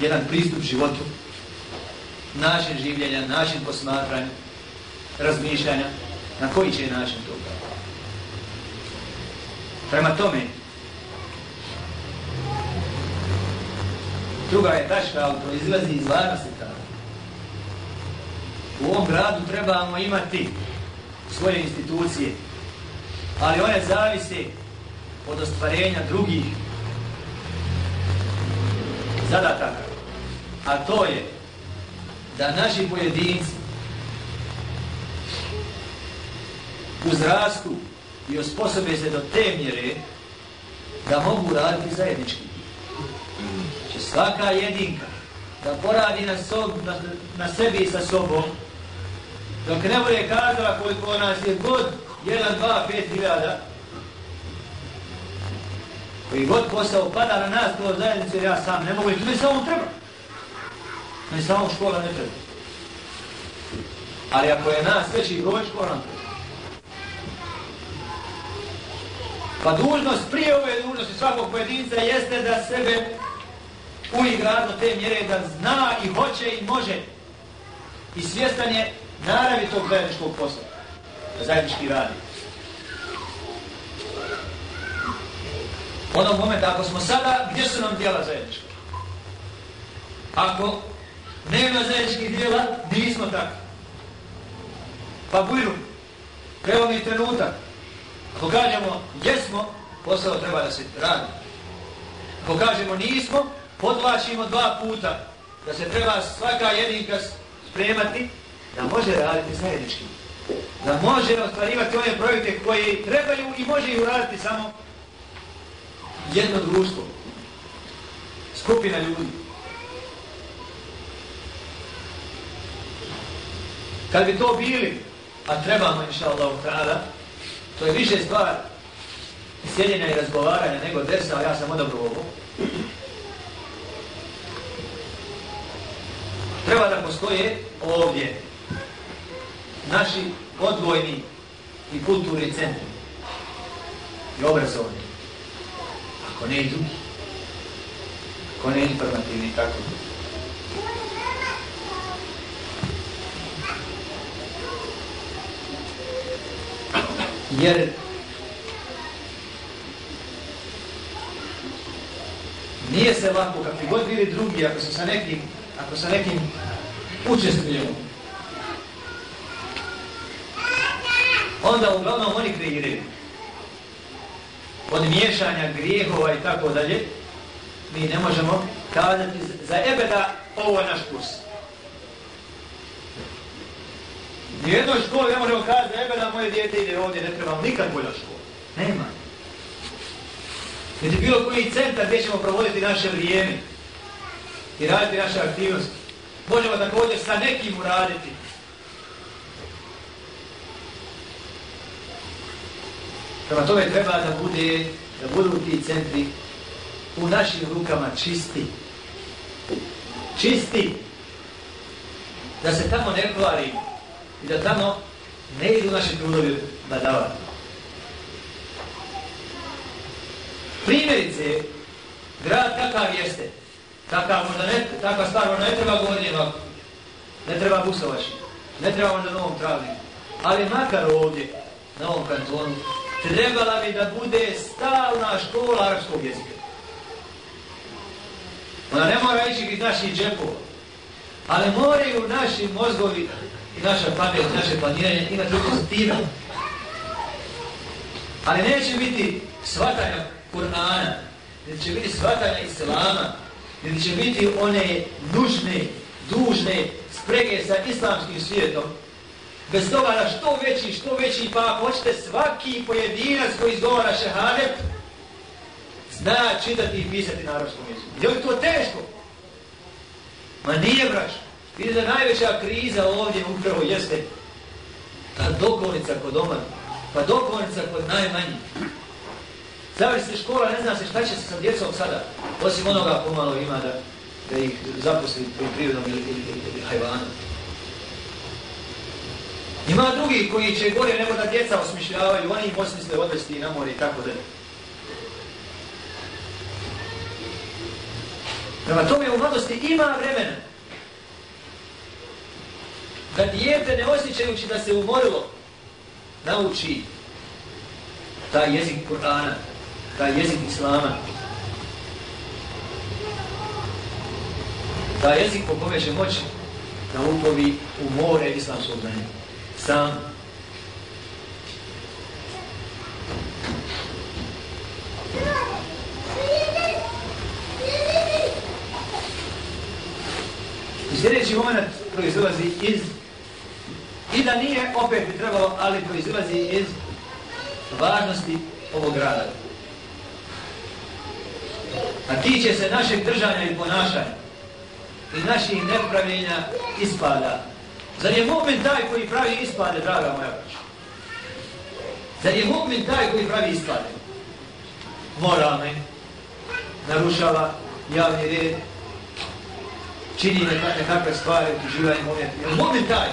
jedan pristup životu, način življenja, način posmatranja, razmišljanja, na koji će način to pravo. Prema tome, druga je tačka, ali to izlazi iz varnosti tada. U ovom gradu trebamo imati svoje institucije, ali one zavise od ostvarenja drugih zadataka. A to je da naši pojedinci uzrastu i osposobe se do te mjere da mogu raditi zajednički. Znači svaka jedinka da poradi na, sob, na, na sebi i sa sobom dok ne bude kazala koliko nas je god 1, 2, 5 hiljada koji god posao pada na nas to zajednice, ja sam ne mogu, i to mi samo treba. Ne samo škola ne treba. Ali ako je nas veći broj, škola nam treba. Pa dužnost prije ove dužnosti svakog pojedinca jeste da sebe uigra do te mjere da zna i hoće i može i svjestan je naravi tog zajedničkog posla. Da zajednički radi. Onog momenta, ako smo sada, gdje su nam djela zajednička? Ako nema zajedničkih djela, nismo takvi. Pa bujru, evo mi trenutak. Ako kažemo jesmo, posao treba da se radi. Ako kažemo nismo, podlačimo dva puta da se treba svaka jedinka spremati da može raditi zajednički. Da može ostvarivati one projekte koji trebaju i može ih uraditi samo jedno društvo, skupina ljudi. Kad bi to bili, a trebamo, inša Allah, tada, to je više stvar sjedjenja i razgovaranja nego desa, a ja sam odabro ovo. Treba da postoje ovdje naši odvojni i kulturni centri i obrazovni ako ne i drugi, ako ne informativni, tako da. Jer nije se lako, kakvi god bili drugi, ako se sa nekim, ako sa nekim učestvujemo, onda uglavnom oni kreiraju od miješanja grijehova i tako dalje, mi ne možemo kazati za ebe da ovo je naš kurs. Nijednoj školi ne možemo kazati za ebe da moje djete ide ovdje, ne trebam nikad bolja škola. Nema. Niti bilo koji centar gdje ćemo provoditi naše vrijeme i raditi naše aktivnosti. Možemo također sa nekim uraditi. Prema tome treba da bude, da budu ti centri u našim rukama čisti. Čisti. Da se tamo ne kvari i da tamo ne idu naši trudovi badava. Primjerice, grad takav jeste, takav možda ne, takav stvar možda ne treba govoriti ovako, ne treba busovaši, ne treba možda novom travniku, ali makar ovdje, na ovom kantonu, trebala bi da bude stalna škola arapskog jezika. Ona ne mora ići iz naših džepova, ali moraju naši mozgovi i naša pamet, naše planiranje imati ruku s. Ali neće biti svatanja Kur'ana, niti će biti svatanja Islama, niti će biti one nužne, dužne sprege sa islamskim svijetom, bez toga da što veći, što veći, pa ako hoćete svaki pojedinac koji izgovara šehadet, zna čitati i pisati na arabskom jeziku. Je li to teško? Ma nije, braš. Vidite da najveća kriza ovdje upravo jeste ta dokovnica kod omar, pa dokovnica kod najmanjih. se škola, ne zna se šta će se sa djecom sada, osim onoga pomalo ima da, da ih zaposli pri prirodnom ili, ili, ili, ili hajvanom. Ima drugi koji će gore nego da djeca osmišljavaju, oni ih osmisle odvesti na more i tako da. Prema tome u mladosti ima vremena da dijete ne osjećajući da se umorilo nauči taj jezik Kur'ana, taj jezik Islama. Taj jezik po kome će moći da upovi u more islamskog znanja. Sam. I sljedeći moment proizlazi iz i da nije opet bi trebalo, ali proizlazi iz važnosti ovog rada a tiče se našeg držanja i ponašanja i naših nepravljenja ispada. Zar je mu'min taj koji pravi ispade, draga moja braća? Zar je mu'min taj koji pravi ispade? Moralne, narušava javni red, čini nekakve stvari utuživanje živanju Je li mu'min taj?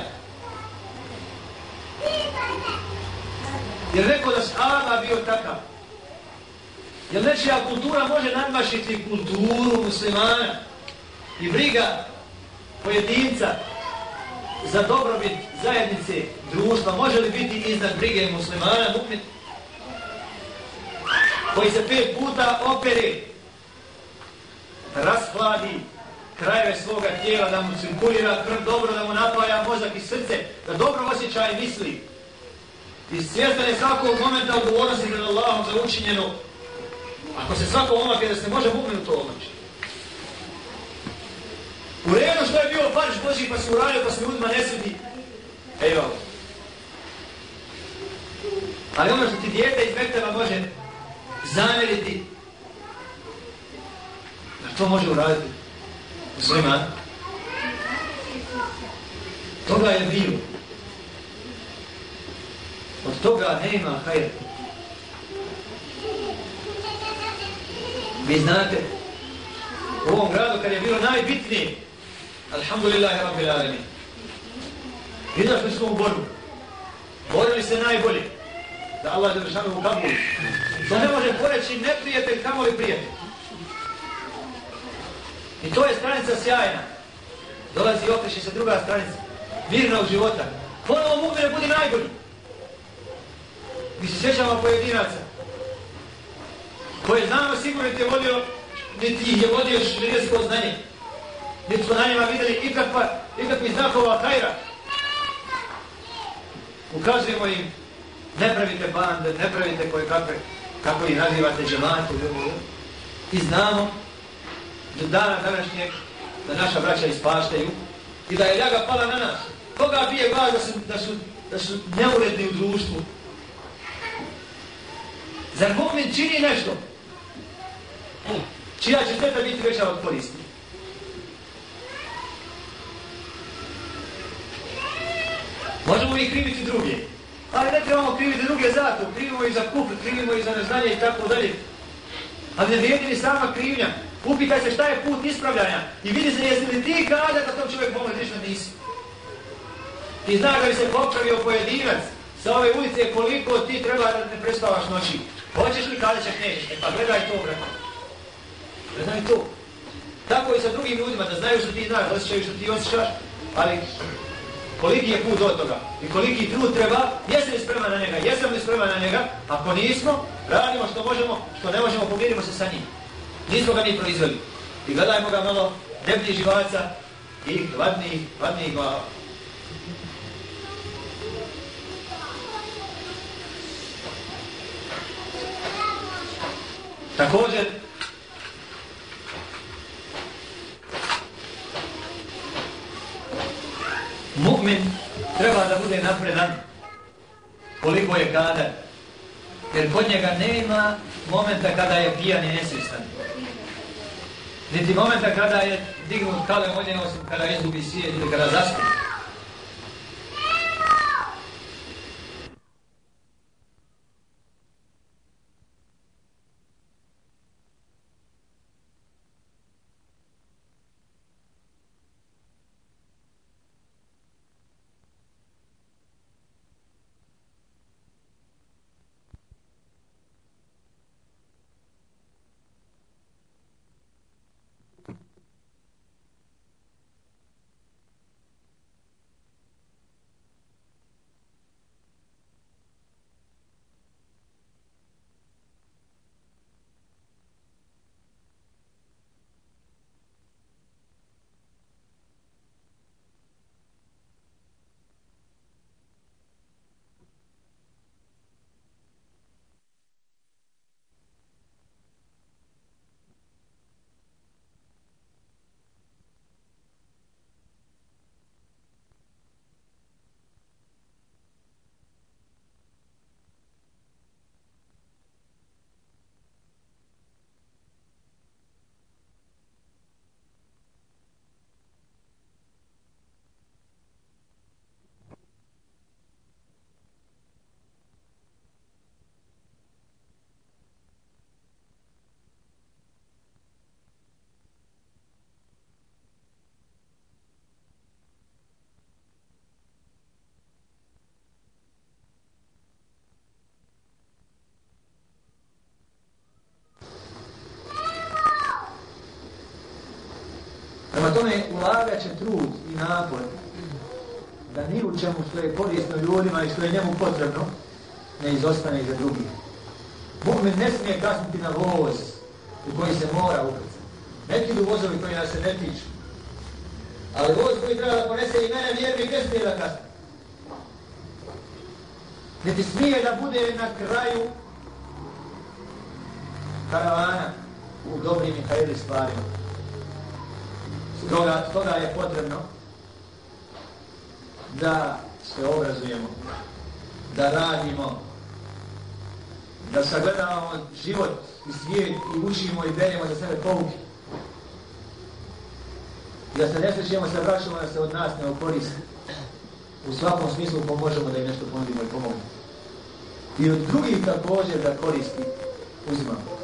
Jer rekao da Saba bio takav? Jer nečija kultura može nadmašiti kulturu muslimana i briga pojedinca za dobrobit zajednice društva može li biti iznad brige muslimana mu'min koji se pet puta opere rashladi krajeve svoga tijela da mu cirkulira krv dobro da mu napaja mozak i srce da dobro osjeća i misli i svjestan svakog momenta odgovornosti pred Allahom za učinjeno Ako se svako omak da se može mu'minu to omačiti. U redu što je bio farš Boži pa se uradio pa se ljudima ne sudi. Evo. Ali ono što ti dijete iz Mekteva može zamjeriti, da to može uraditi u svojima. Toga je bio. Od toga nema hajrta. Vi znate, u ovom gradu kad je bilo najbitnije, alhamdulillahi rabbil alamin, izašli smo u borbu, borili se najbolje, da Allah je završano u kabulu. To ne može poreći neprijatelj, kamo li prijatelj. I to je stranica sjajna. Dolazi i okreši se druga stranica, mirnog života. Ponovo mugne budi najbolji. Mi se sjećamo pojedinaca, koje znamo sigurno te vodio, niti ih je vodio širijesko znanje. Niti smo na njima videli ikakva, ikakvi znakova hajra. Ukazujemo im, ne pravite bande, ne pravite koje kakve, kako ih nazivate džemate. I znamo, do dana današnjeg, da naša braća ispaštaju i da je ljaga pala na nas. Koga bije glas da su, da su, da su neuredni u društvu? Zar mu'min čini nešto? čija će šteta biti veća od koristi. Možemo i kriviti druge, ali ne trebamo kriviti druge za to, krivimo i za kup, krivimo i za neznanje i tako dalje. Ali ne vrijedi ni sama krivnja. Upitaj se šta je put ispravljanja. I vidi se jesi li ti kada da tom čovjek pomoći, ništa nisi. Ti zna da bi se popravio pojedinac sa ove ulice koliko ti treba da ne prespavaš noći. Hoćeš li kada ćeš nećeš? E pa gledaj to, brate. Gledaj to. Tako i sa drugim ljudima, da znaju što ti znaš, osjećaju što ti osjećaš, ali koliki je put od toga i koliki trud treba, jesam li spreman na njega, jesam li spreman na njega, ako nismo, radimo što možemo, što ne možemo, pomirimo se sa njim. Nismo ga ni proizveli. I gledajmo ga malo debljih živaca i hladnijih, hladnijih glava. Također, mu'min treba da bude napredan koliko je kada. Jer kod njega nema momenta kada je pijan i nesvjestan. Niti momenta kada je dignut kale ovdje, osim kada izgubi svijet ili kada zaspije. Što je korisno ljudima i što je njemu potrebno ne izostane iza drugih. Mu'min ne smije kasniti na voz u koji se mora ukrcati. Neki idu vozovi koji nas se ne tiču. Ali voz koji treba da ponese i mene vjernik ne smije da kasni. Niti smije da bude na kraju karavana u dobrim i hajeli stvarima. Stoga, stoga je potrebno da se obrazujemo, da radimo, da sagledamo život i svijet i učimo i beremo za sebe pouke. Da se ne srećemo se vraćamo da se od nas ne okoriste. U svakom smislu pomožemo da im nešto ponudimo i pomogu. I od drugih također da koristi uzimamo.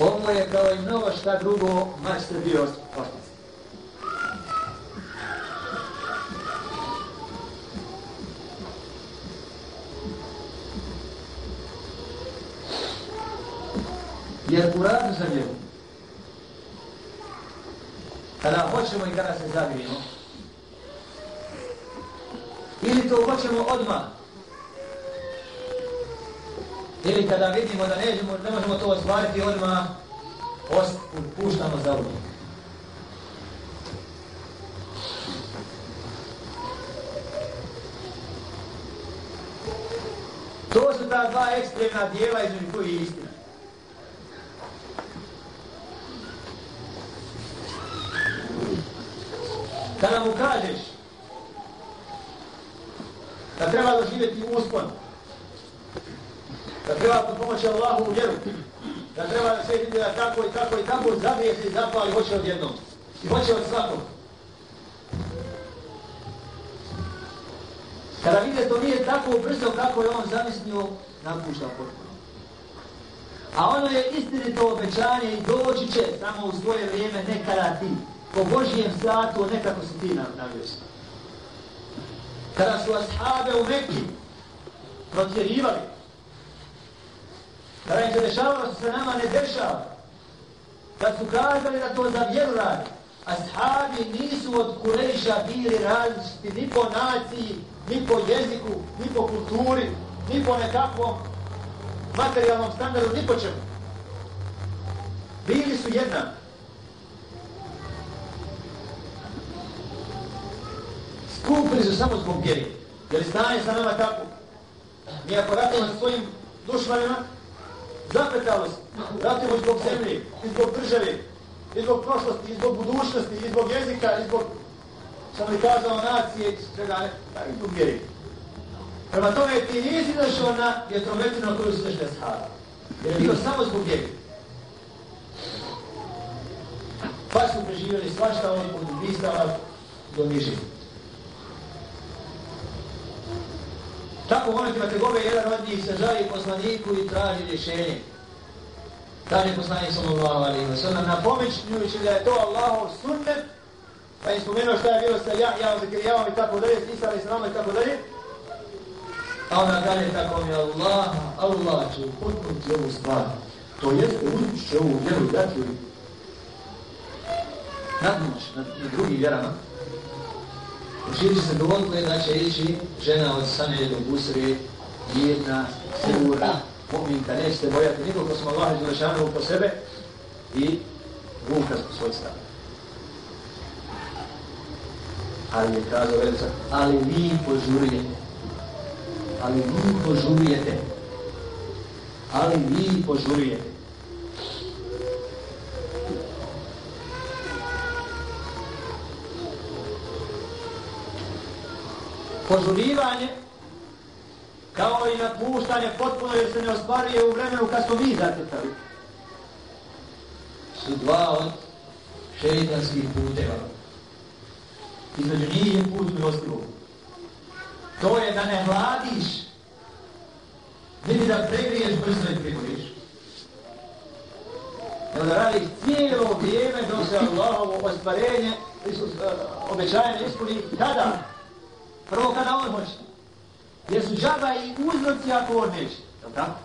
Ovo je kao i mnogo šta drugo, master bio oštic. Jer u radu za vjeru, kada hoćemo i kada se zavijemo, ili to hoćemo odmah, Ili kada vidimo da nećemo, ne možemo to ostvariti, odmah puštamo za uvijek. To su ta dva ekstremna dijela između koji je istina. Kada mu kažeš da treba doživjeti uspon, da treba po pomoći Allahu u vjeru, da treba da sve vidi da tako i tako i tako, zabije se i zapali, hoće od jednog. I hoće od svakog. Kada vide to nije tako brzo kako je on zamislio, napušta potpuno. A ono je istinito obećanje i doći će samo u svoje vrijeme nekada ti. Po Božijem satu nekako si ti navjesi. Kada su ashabe u Mekki protjerivali, kada im se dešavalo se nama ne dešava, kad su kazali da to za vjeru radi, ashabi nisu od Kurejša bili različiti ni po naciji, ni po jeziku, ni po kulturi, ni po nekakvom materijalnom standardu, ni po čemu. Bili su jedna. Skupili su samo zbog vjeri. Jer stanje sa nama tako. Mi ako ratimo sa svojim dušmanima, zapretalo se. Ratimo zbog zemlje, zbog države, zbog prošlosti, zbog budućnosti, zbog jezika, i zbog, sam li kazao, nacije, svega ne, pa i zbog vjeri. Prema tome ti nisi došao na vjetrometinu na koju su nešto shada. Jer je bio samo zbog vjeri. Pa su preživjeli svašta od ubistava do nižih. Tako u momentima te gobe jedan od njih se žali poslaniku i traži rješenje. Kaže poslanik sallallahu alaihi wa sallam, napomećujući da je to Allahov sunnet, pa je spomenuo šta je bilo sa ja, ja, zakrijavam i tako dalje, s Isra i Srama i tako dalje, A ona kaže tako mi Allah, Allah će upotnuti ovu stvar. To jeste uzmiš će ovu vjeru dati nadmoć na, na drugim vjerama. Živi se dovoljko da će ići žena od Sane do Busri, jedna, sigurna, pominka, nećete bojati nikog ko smo Allah iz Ulašanog po sebe i vuka po svoj stav. Ali je kazao velica, ali vi požurujete ali vi požurujete. Ali vi požurujete. Požurivanje, kao i napuštanje potpuno jer se ne ostvaruje u vremenu kad smo vi zatrtali su dva od šeitanskih puteva. Između njih je put milostivog. To je da ne hladiš, vidi da pregriješ brzo i priboriš. Nego da radiš cijelo vrijeme dok se Allahovo ostvarenje, Isus, eh, uh, obećajanje ispuni, tada Prvo kada on hoće. Jer su džaba i uzroci ako on neće. Je tako?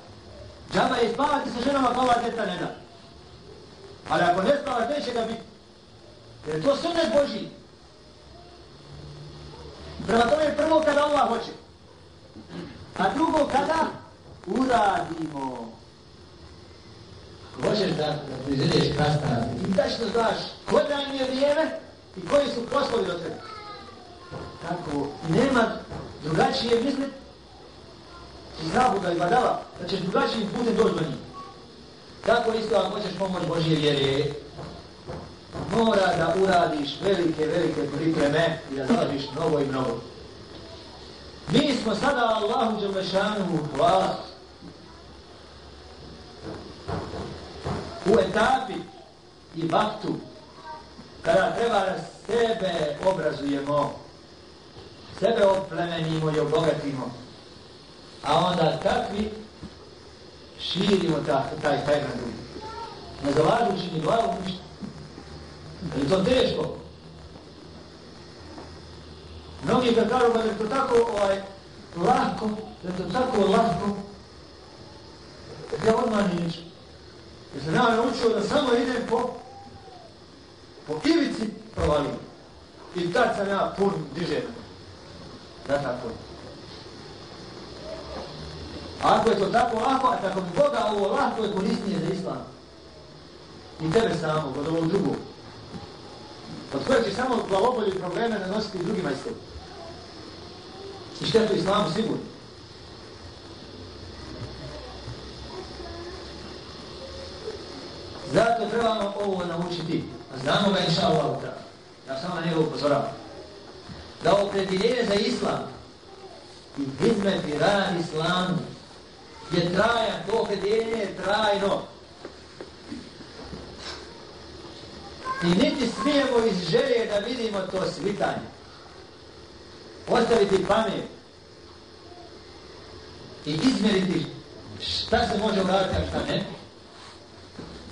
Džaba je spavati sa ženama kao ova djeta ne da. Ali ako ne spavaš, neće ga biti. Jer to sunet Boži. Prema tome prvo kada Allah hoće. A drugo kada uradimo. Ako hoćeš da, da proizvedeš krastan i da znaš koje dan je vrijeme i koji su poslovi do tebe. Tako, nema drugačije mislit i zabuda i ima da ćeš drugačijim putem doći do njih. Tako isto ako hoćeš pomoć Božje vjere, mora da uradiš velike, velike pripreme i da zalažiš mnogo i mnogo. Mi smo sada Allahu Đelešanu hvala u etapi i vaktu kada treba da sebe obrazujemo, sebe oplemenimo i obogatimo, a onda takvi širimo ta, taj taj na drugi. Ne zalažući ni glavu ništa. Je to teško? Mnogi ga kažu da je to tako ovaj, lako, da je to tako lako. Ja odmah neću. Jer se nama naučio da samo idem po, po ivici provalim. I tad sam ja pun diže. Da tako. Ako je to tako lako, a tako bi Boga ovo lako je korisnije za islam. I tebe samo, od ovog drugog od koje će samo glavobolje probleme nanositi drugima iz tebi. I štetu islamu sigurno. Zato trebamo ovo naučiti. A znamo ga inša Allah. Ja samo na njega upozoravam. Da opredjeljenje za islam i hizmet i rad islamu je trajan, to opredjeljenje je trajno. I niti smijemo iz želje da vidimo to svitanje. Ostaviti pamet i izmeriti šta se može uraditi, a šta ne.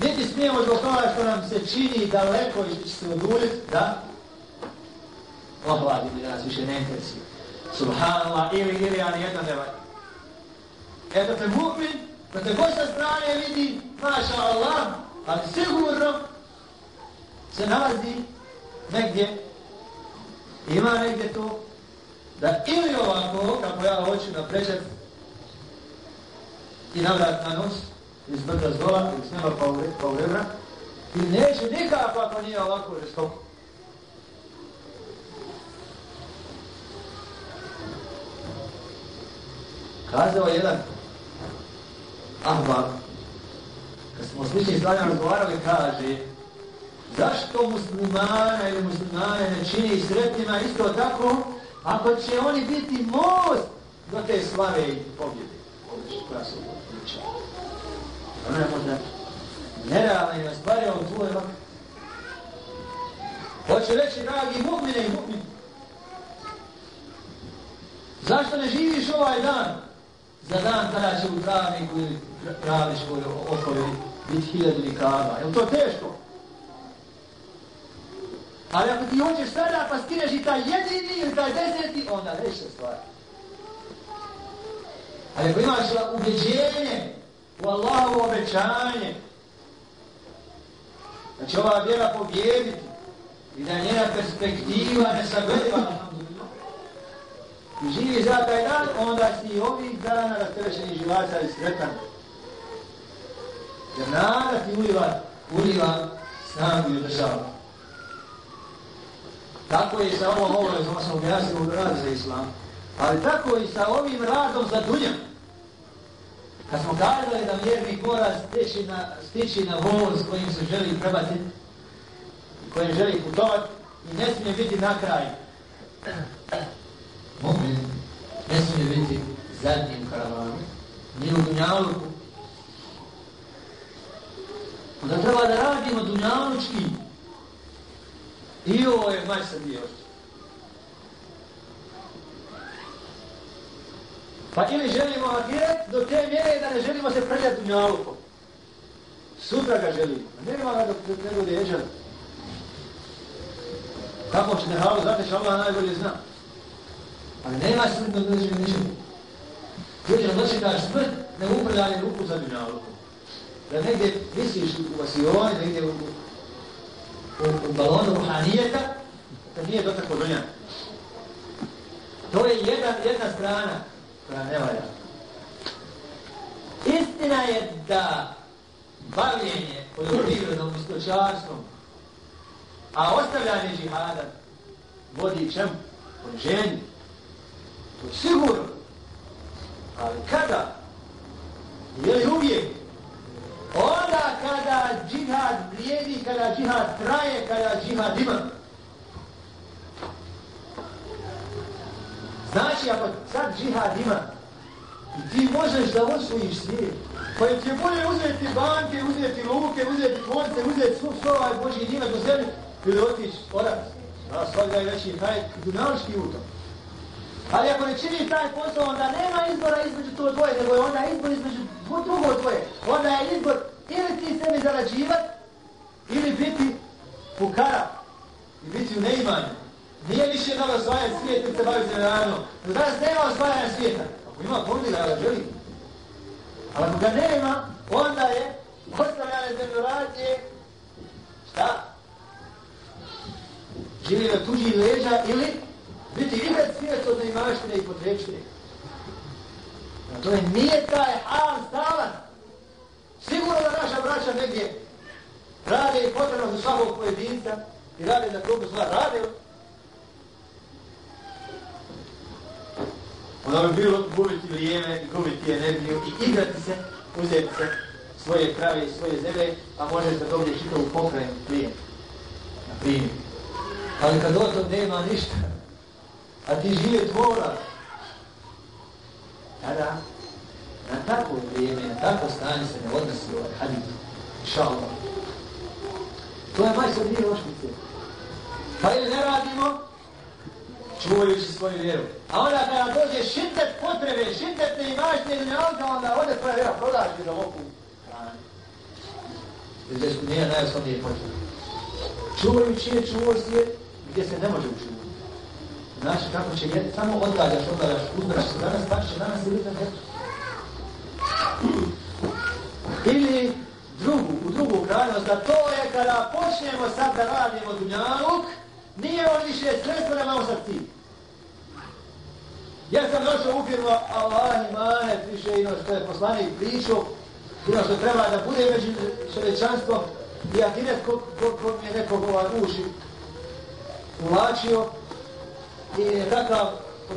niti smijemo zbog toga što nam se čini daleko i što se oduljiti, da ohladi da nas više ne interesuje. Subhanallah, ili, ili, ali jedno ne valja. Eto te mu'min, da te god sa strane vidi, maša Allah, ali sigurno se nalazi negdje, ima negdje to, da ili ovako, kako ja hoću na prečet i navrat na nos, iz brda zdola, iz snema pa u rebra, pa i neće nikako ako nije ovako žestoko. Kazao jedan ahbab, kad smo slični stavljama razgovarali, kaže zašto muslimana ili muslimane ne čini sretnima isto tako, ako će oni biti most do te slave i pobjede. Koja se priča. Ona je možda nerealna i stvari od tvoj vak. Hoće reći, dragi mu'mine i mu'mine, zašto ne živiš ovaj dan? Za dan kada će u travniku ili travničkoj okoli biti hiljadu nikada. Je to teško? Ali ako ti hoćeš sada pa skineš i taj jedini ili taj deseti, onda reši stvar. Ali ako imaš ubjeđenje u Allahovo obećanje, da će ova vjera pobjediti i da njena perspektiva ne saglediva, i živi za taj dan, onda si i ovih dana rastrešeni živaca i sretan. Jer nada ti uliva, uliva snagu i održava. Tako je sa ovom obavezom, sam objasnio u radu za islam. Ali tako i sa ovim radom za dunja. Kad smo kazali da vjernik mora stići na, stići na voz kojim se želi prebati, kojim želi putovati i ne smije biti na kraju mu'min ne smije biti zadnjim karavanom, ni u dunjaluku. Onda treba da radimo dunjalučki, I ovo je maj sam bio. Pa ili želimo agirat do te mjere da ne želimo se predjati dunjalukom. Sutra ga želimo. Nema ga dok ne bude jeđan. Kako će ne halu, znate što Allah najbolje zna. Ali nema smrt dok ne želimo ničemu. Jeđan doći daš smrt, ne upredanje ruku za dunjalukom. Da negdje misliš u vasioni, negdje u u, u balonu ruhanijeta, da nije dotako dunja. To je jedna, jedna strana koja ne valja. Istina je da bavljenje poljoprivrednom istočarstvom, a ostavljanje žihada vodi čemu? Poniženju. To je sigurno. Ali kada? Je li uvijek? Onda kada džihad vrijedi, kada džihad traje, kada džihad ima. Znači, ako sad džihad ima, i ti možeš da osvojiš svijet, pa ti je bolje uzeti banke, uzeti luke, uzeti tvorce, uzeti svo, svo ovaj Boži njima do zemlje, ili otići orat. A svakda je veći taj dunalski utok. Ali ako ne čini taj posao, onda nema izbora između to dvoje, nego je onda izbor između drugo dvoje. Onda je izbor ili ti sebi zarađivat, ili biti fukara i biti u neimanju. Nije više da osvajan svijet ili se bavi zemljanom. Danas nema osvajanja svijeta. Ako ima ponudi ja ga želi. Ali ako ga nema, onda je ostavljane zemljoradje, šta? Živi na tuđi leđa ili biti igrad svijet od neimaštine i potrećine. To je nije taj hal stalan. Sigurno da naša braća negdje rade i potrebno za svakog pojedinca i rade za klubu sva rade. Onda bi bilo gubiti vrijeme i gubiti energiju i igrati se, uzeti se svoje krave i svoje zemlje, a možeš da dobiješ i to u pokrajinu prije. Na primjer. Ali kad o tom nema ništa, a ti žive tvorac. tada na takvo vrijeme, na takvo stanje se ne odnosi ovaj hadith. Inša Allah. To je maj nije ošnice. Pa ili ne radimo, čuvajući svoju vjeru. A onda kada dođe šintet potrebe, šintet ne imaš ne ne onda ode tvoja vjera, prodaš ti za oku jer nije najosnovnije potrebe. Čuvajući je čuvost je gdje se ne može učiniti. Znači kako će jeti, samo odgađaš, odgađaš, uzbraš se danas, pa će danas ili tako. Ili drugu, u drugu krajnost, da to je kada počnemo sad da radimo dunjaluk, nije on više sredstvo, nema sad ti. Ja sam došao u firmu, Allah imane, piše ino što je poslanik pričao, ino što treba da bude među čovečanstvom i akinet ko, ko, ko mi je nekog ovaj uši ulačio i nekakav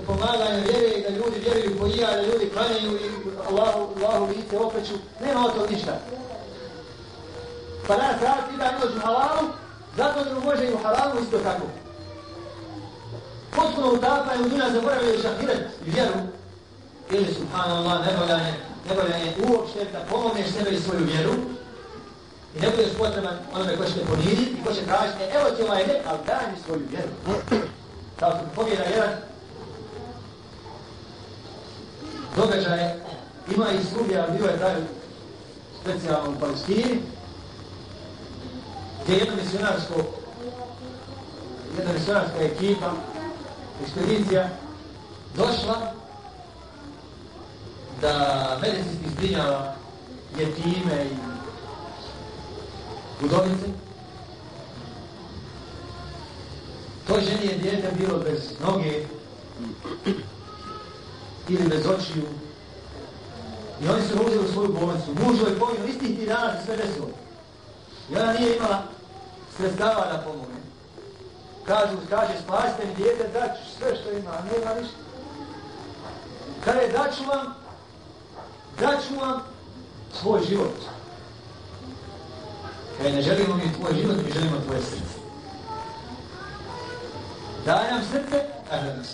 pomaganje vjere i da ljudi vjeruju po ija, da ljudi klanjaju i Allahu, Allahu lice okreću, nema o to ništa. Pa da rad ti da u halalu, zato da može i u halalu isto tako. Potpuno utapaju u njena zaboravljaju šahiret i vjeru. Ili subhanallah, neboljanje, neboljanje uopšte da pomogneš sebe i svoju vjeru. I ne budeš potreban onome ko će te poniziti i ko će tražiti, evo ti ovaj lijep, ali daj mi svoju vjeru. Kao što pobjeda jedan događaj, ima i sluge, ali bio je taj specijalno u Palestini, gdje je jedno misionarsko, jedna misionarska ekipa, ekspedicija, došla da medicinski zbrinjava jetime i budovice. Toj ženi je djete bilo bez noge ili bez očiju. I oni su uzeli svoju bolnicu. Mužo je povinuo istih ti dana se sve desilo. I ona nije imala sredstava da pomogne. Kažu, kaže, spasite mi djete, daću sve što ima, a nema ništa. Kaže, daću vam, daću vam svoj život. Kada ne želimo mi tvoj život, mi želimo tvoje srce. Daj nam srce, a kaže nas.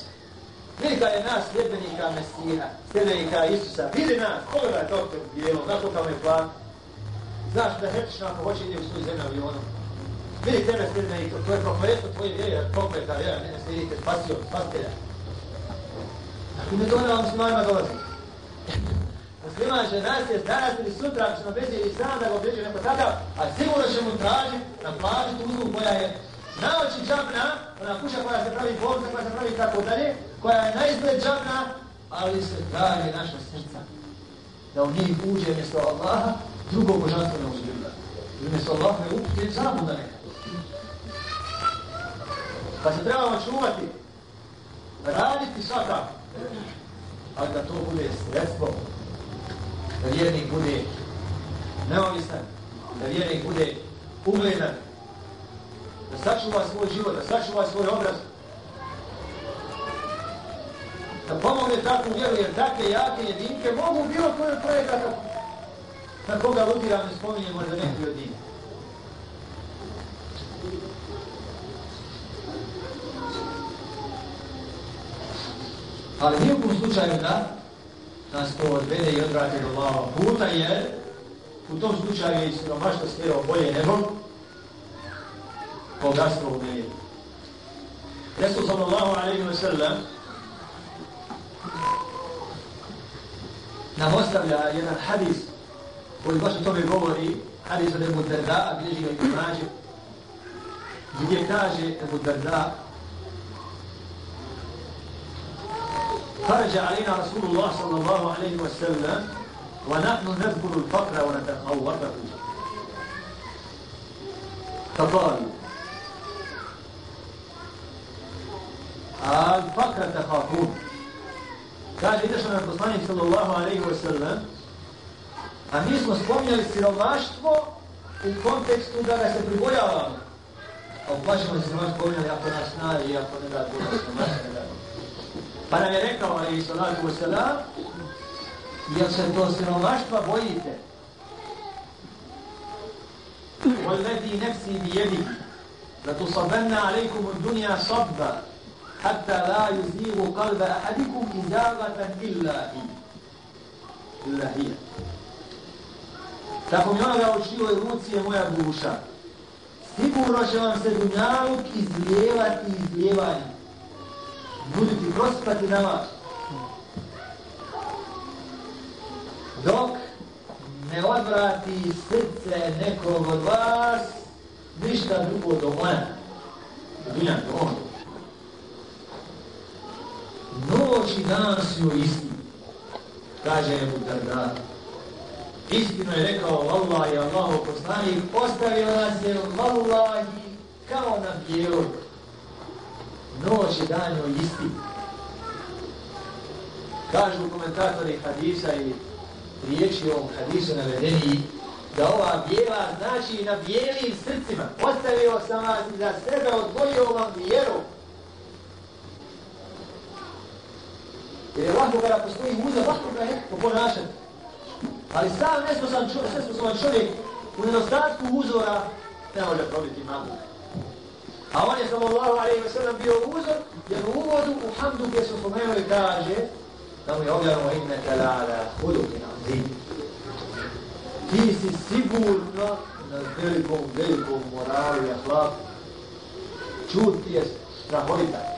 Vidi je nas sljedbenika Mesija, sljedbenika Isusa, vidi nas, koga je doktor bijelo, znaš koga je plan. Znaš da hetiš ako hoće ide u svoju zemlju avionom. Vidi tebe sljedbenika, to je profetor tvoje vjere, profeta, vjera, mene slijedite, spasio, spasitelja. I ne dole vam muslimanima dolazi. Musliman će nas je danas ili sutra, ako se nabezi ili sam da ga objeđe neko takav, a sigurno će mu tražiti na plaži tu uzlu koja je Naoči džabna, ona kuća koja se pravi bolca, koja se pravi tako dalje, koja je na izgled džabna, ali se daje naša srca. Da u njih uđe mjesto Allaha, drugog božanstvo ne uzgleda. I mjesto Allaha je uputje zabuda neka. Pa se trebamo čuvati, raditi svakako, ali da to bude sredstvo da vjernik bude neovisan, da vjernik bude ugledan, da sačuva svoj život, da sačuva svoj obraz, da pomogne takvu vjeru, jer takve jake jedinke mogu bilo koje projekata na koga ludira ne spominje možda neki od njih. Ali nijekom slučaju da nas to odvede i odvrati do Allahova puta, jer u tom slučaju je siromaštvo stjerao bolje nego bogatstvo u miru. Resul sallallahu alaihi wa sallam nam ostavlja jedan hadis koji baš o tome govori, hadis od Ebu Darda, a bilježi ga i prađe, gdje kaže Ebu Darda, خرج علينا رسول الله صلى الله عليه وسلم ونحن نذكر الفقر ونتخوفه فقال الفقر تخافون كان يدشنا البصاني صلى الله عليه وسلم a mi smo spomnjali siromaštvo u kontekstu da ga se pribojavamo. A u plaćemo siromaštvo spomnjali ako nas nari, ako ne da bude siromaštvo, ne da Pa nam je rekao, ali i salatu wasalam, jel se to siromaštva bojite? والذي نفسي بيده لتصبن عليكم الدنيا صبا hatta la يزيغ kalba ahadikum إزاغة illahi. هي Tako mi onoga očio i ruci je moja duša. Sigurno će vam se dunjaluk izlijevati i izlijevanje. Buditi prospati na vas. Dok ne odvrati srce nekog od vas, ništa drugo do mene. Dunjan, do ovdje. Noć i dan si joj isti, kaže Ebu Darda. Istino je rekao, Wallahi, Allaho poslanik, ostavio nas je, Allah kao na bijelu. Noć i dan joj isti. Kažu komentatori hadisa i riječi ovom hadisu navedeni da ova bijela znači na bijelim srcima. Ostavio sam vas za sebe, odvojio vam vjeru. Jer je lako kada postoji muza, lako ga nekako ponašati. Ali sam nesposoban čovjek, čovjek u nedostatku uzora ne može probiti mamu. A on je sallallahu alaihi wa sallam bio uzor, jer u uvodu u hamdu gdje su spomenuli kaže da mu je objavno inne kalala hudukin azim. Ti si sigurno na velikom, velikom moralu i ahlaku. Čud ti je strahovita.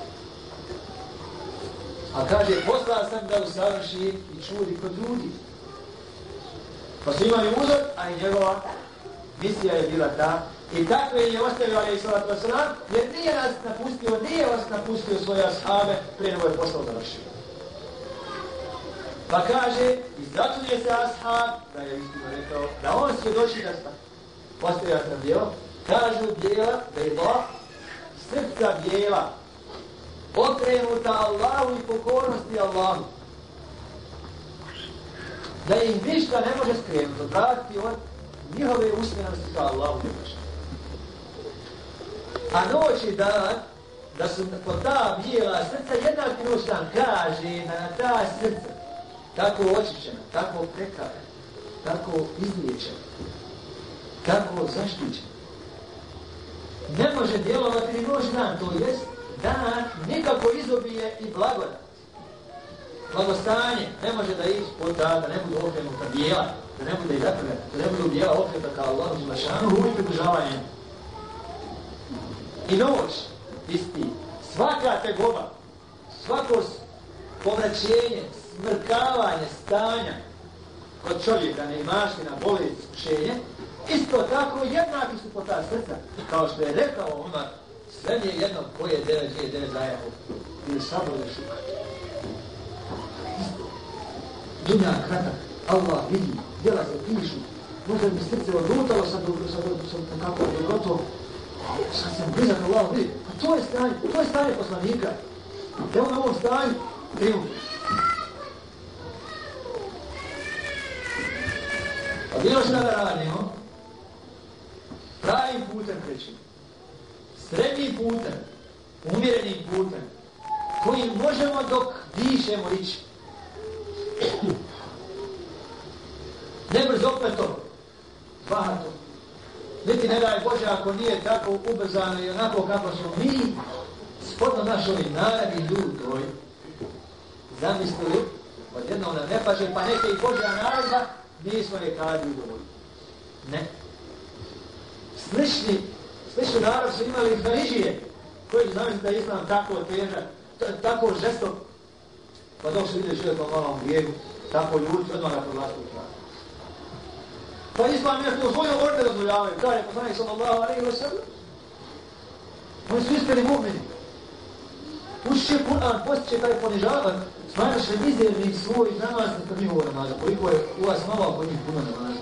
A kaže, poslao sam da usavrši i čudi kod ljudi. Pa su imali uzor, a i njegova misija je bila ta. I tako je ostavio Ali Isalatu Wasalam, jer nije nas napustio, nije vas napustio svoje ashave prije nego je poslao završio. Pa kaže, i zato je se ashab, da je istino rekao, da on se došli da sta. Ostavio sam djelo, kažu djela, da je bo, srca djela, okrenuta Allahu i pokornosti Allahu. Da im ništa ne može skrenuti, odvratiti od njihove usmjenosti ka Allahu ne. A noć i dan, da su po ta bijela srca, jednak noć dan kaže da na ta srca, tako očišćena, tako prekara, tako izliječena, tako zaštićena. Ne može djelovati ni noć dan, to jest dan nikako izobije i blagodat. Blagostanje ne može da ići od da, da ne budu okrenuta bijela, da ne bude i zaprve, da ne budu bijela okrenuta kao Allah u zlašanu, uvijek. I noć, isti, svaka tegoba, svako povraćenje, smrkavanje stanja kod čovjeka, neimaština, bolest, skušenje, isto tako jednaki su po ta srca. Kao što je rekao Omar, sve mi je jedno koje dele, dvije dele zajavu. Ili sabo ili šuka. Dunja kratak, Allah vidi, djela se pišu, možda mi srce odlutalo sad, sa sad, kako je sad sam blizak Allah vidi, pa to je stanje, to je stanje poslanika. Evo na ovom stanju, triumf. A bilo šta da radimo, pravim putem krećemo srednjim putem, umjerenim putem, koji možemo dok dišemo ići. Ne brzo opetom, bahatom. Niti ne daj Bože ako nije tako ubrzano i onako kako smo mi, spodno naš ovim naravi ljudoj, zamislili, odjedno nam ne paže, pa neke i Božja naredba, nismo je kadi udovoljni. Ne. Slični, slični narod su imali Harižije, koji znaju da je Islam tako težak, tako žestok, pa dok su vidjeli čovjeka u malom grijegu, tako ljudi odmah ga proglasili islam. Pa Islam je to svoje orde dozvoljavaju, da je poslanik sallallahu alaihi wa sallam, oni su iskreni mu'mini. Učiće Kur'an, postiće taj ponižavan, smatraš li mizernim svoj namaz na kod namaza, koliko je u vas malo kod njih puno namaza.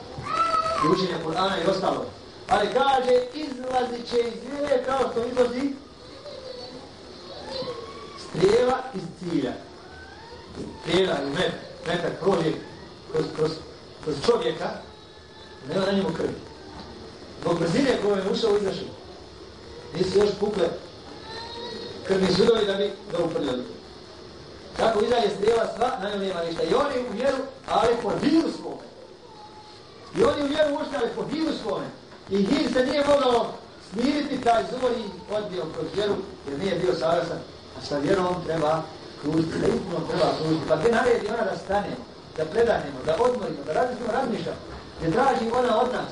I učenje Kur'ana i ostalo. Ali kaže, izlazit će iz vjere kao što izlazi strijela iz cilja. Strijela ili met, metak prođe kroz, kroz, kroz čovjeka, nema na njemu krvi. Zbog brzine koje je ušao izašao, nisu još pukle krvni sudovi da bi ga uprljali. Kako izađe strijela sva, na njom nema ništa. I oni u vjeru, ali po divu svome. I oni u vjeru ušli, ali po divu svome. I hir se nije mogao smiriti taj zubor i odbio kroz vjeru, jer nije bio savjesan. A sa vjerom treba kružiti, da ispuno treba kružiti. Pa te naredi ona da stanemo, da predanemo, da odmorimo, da razmišljamo, razmišljamo. Ne traži ona od nas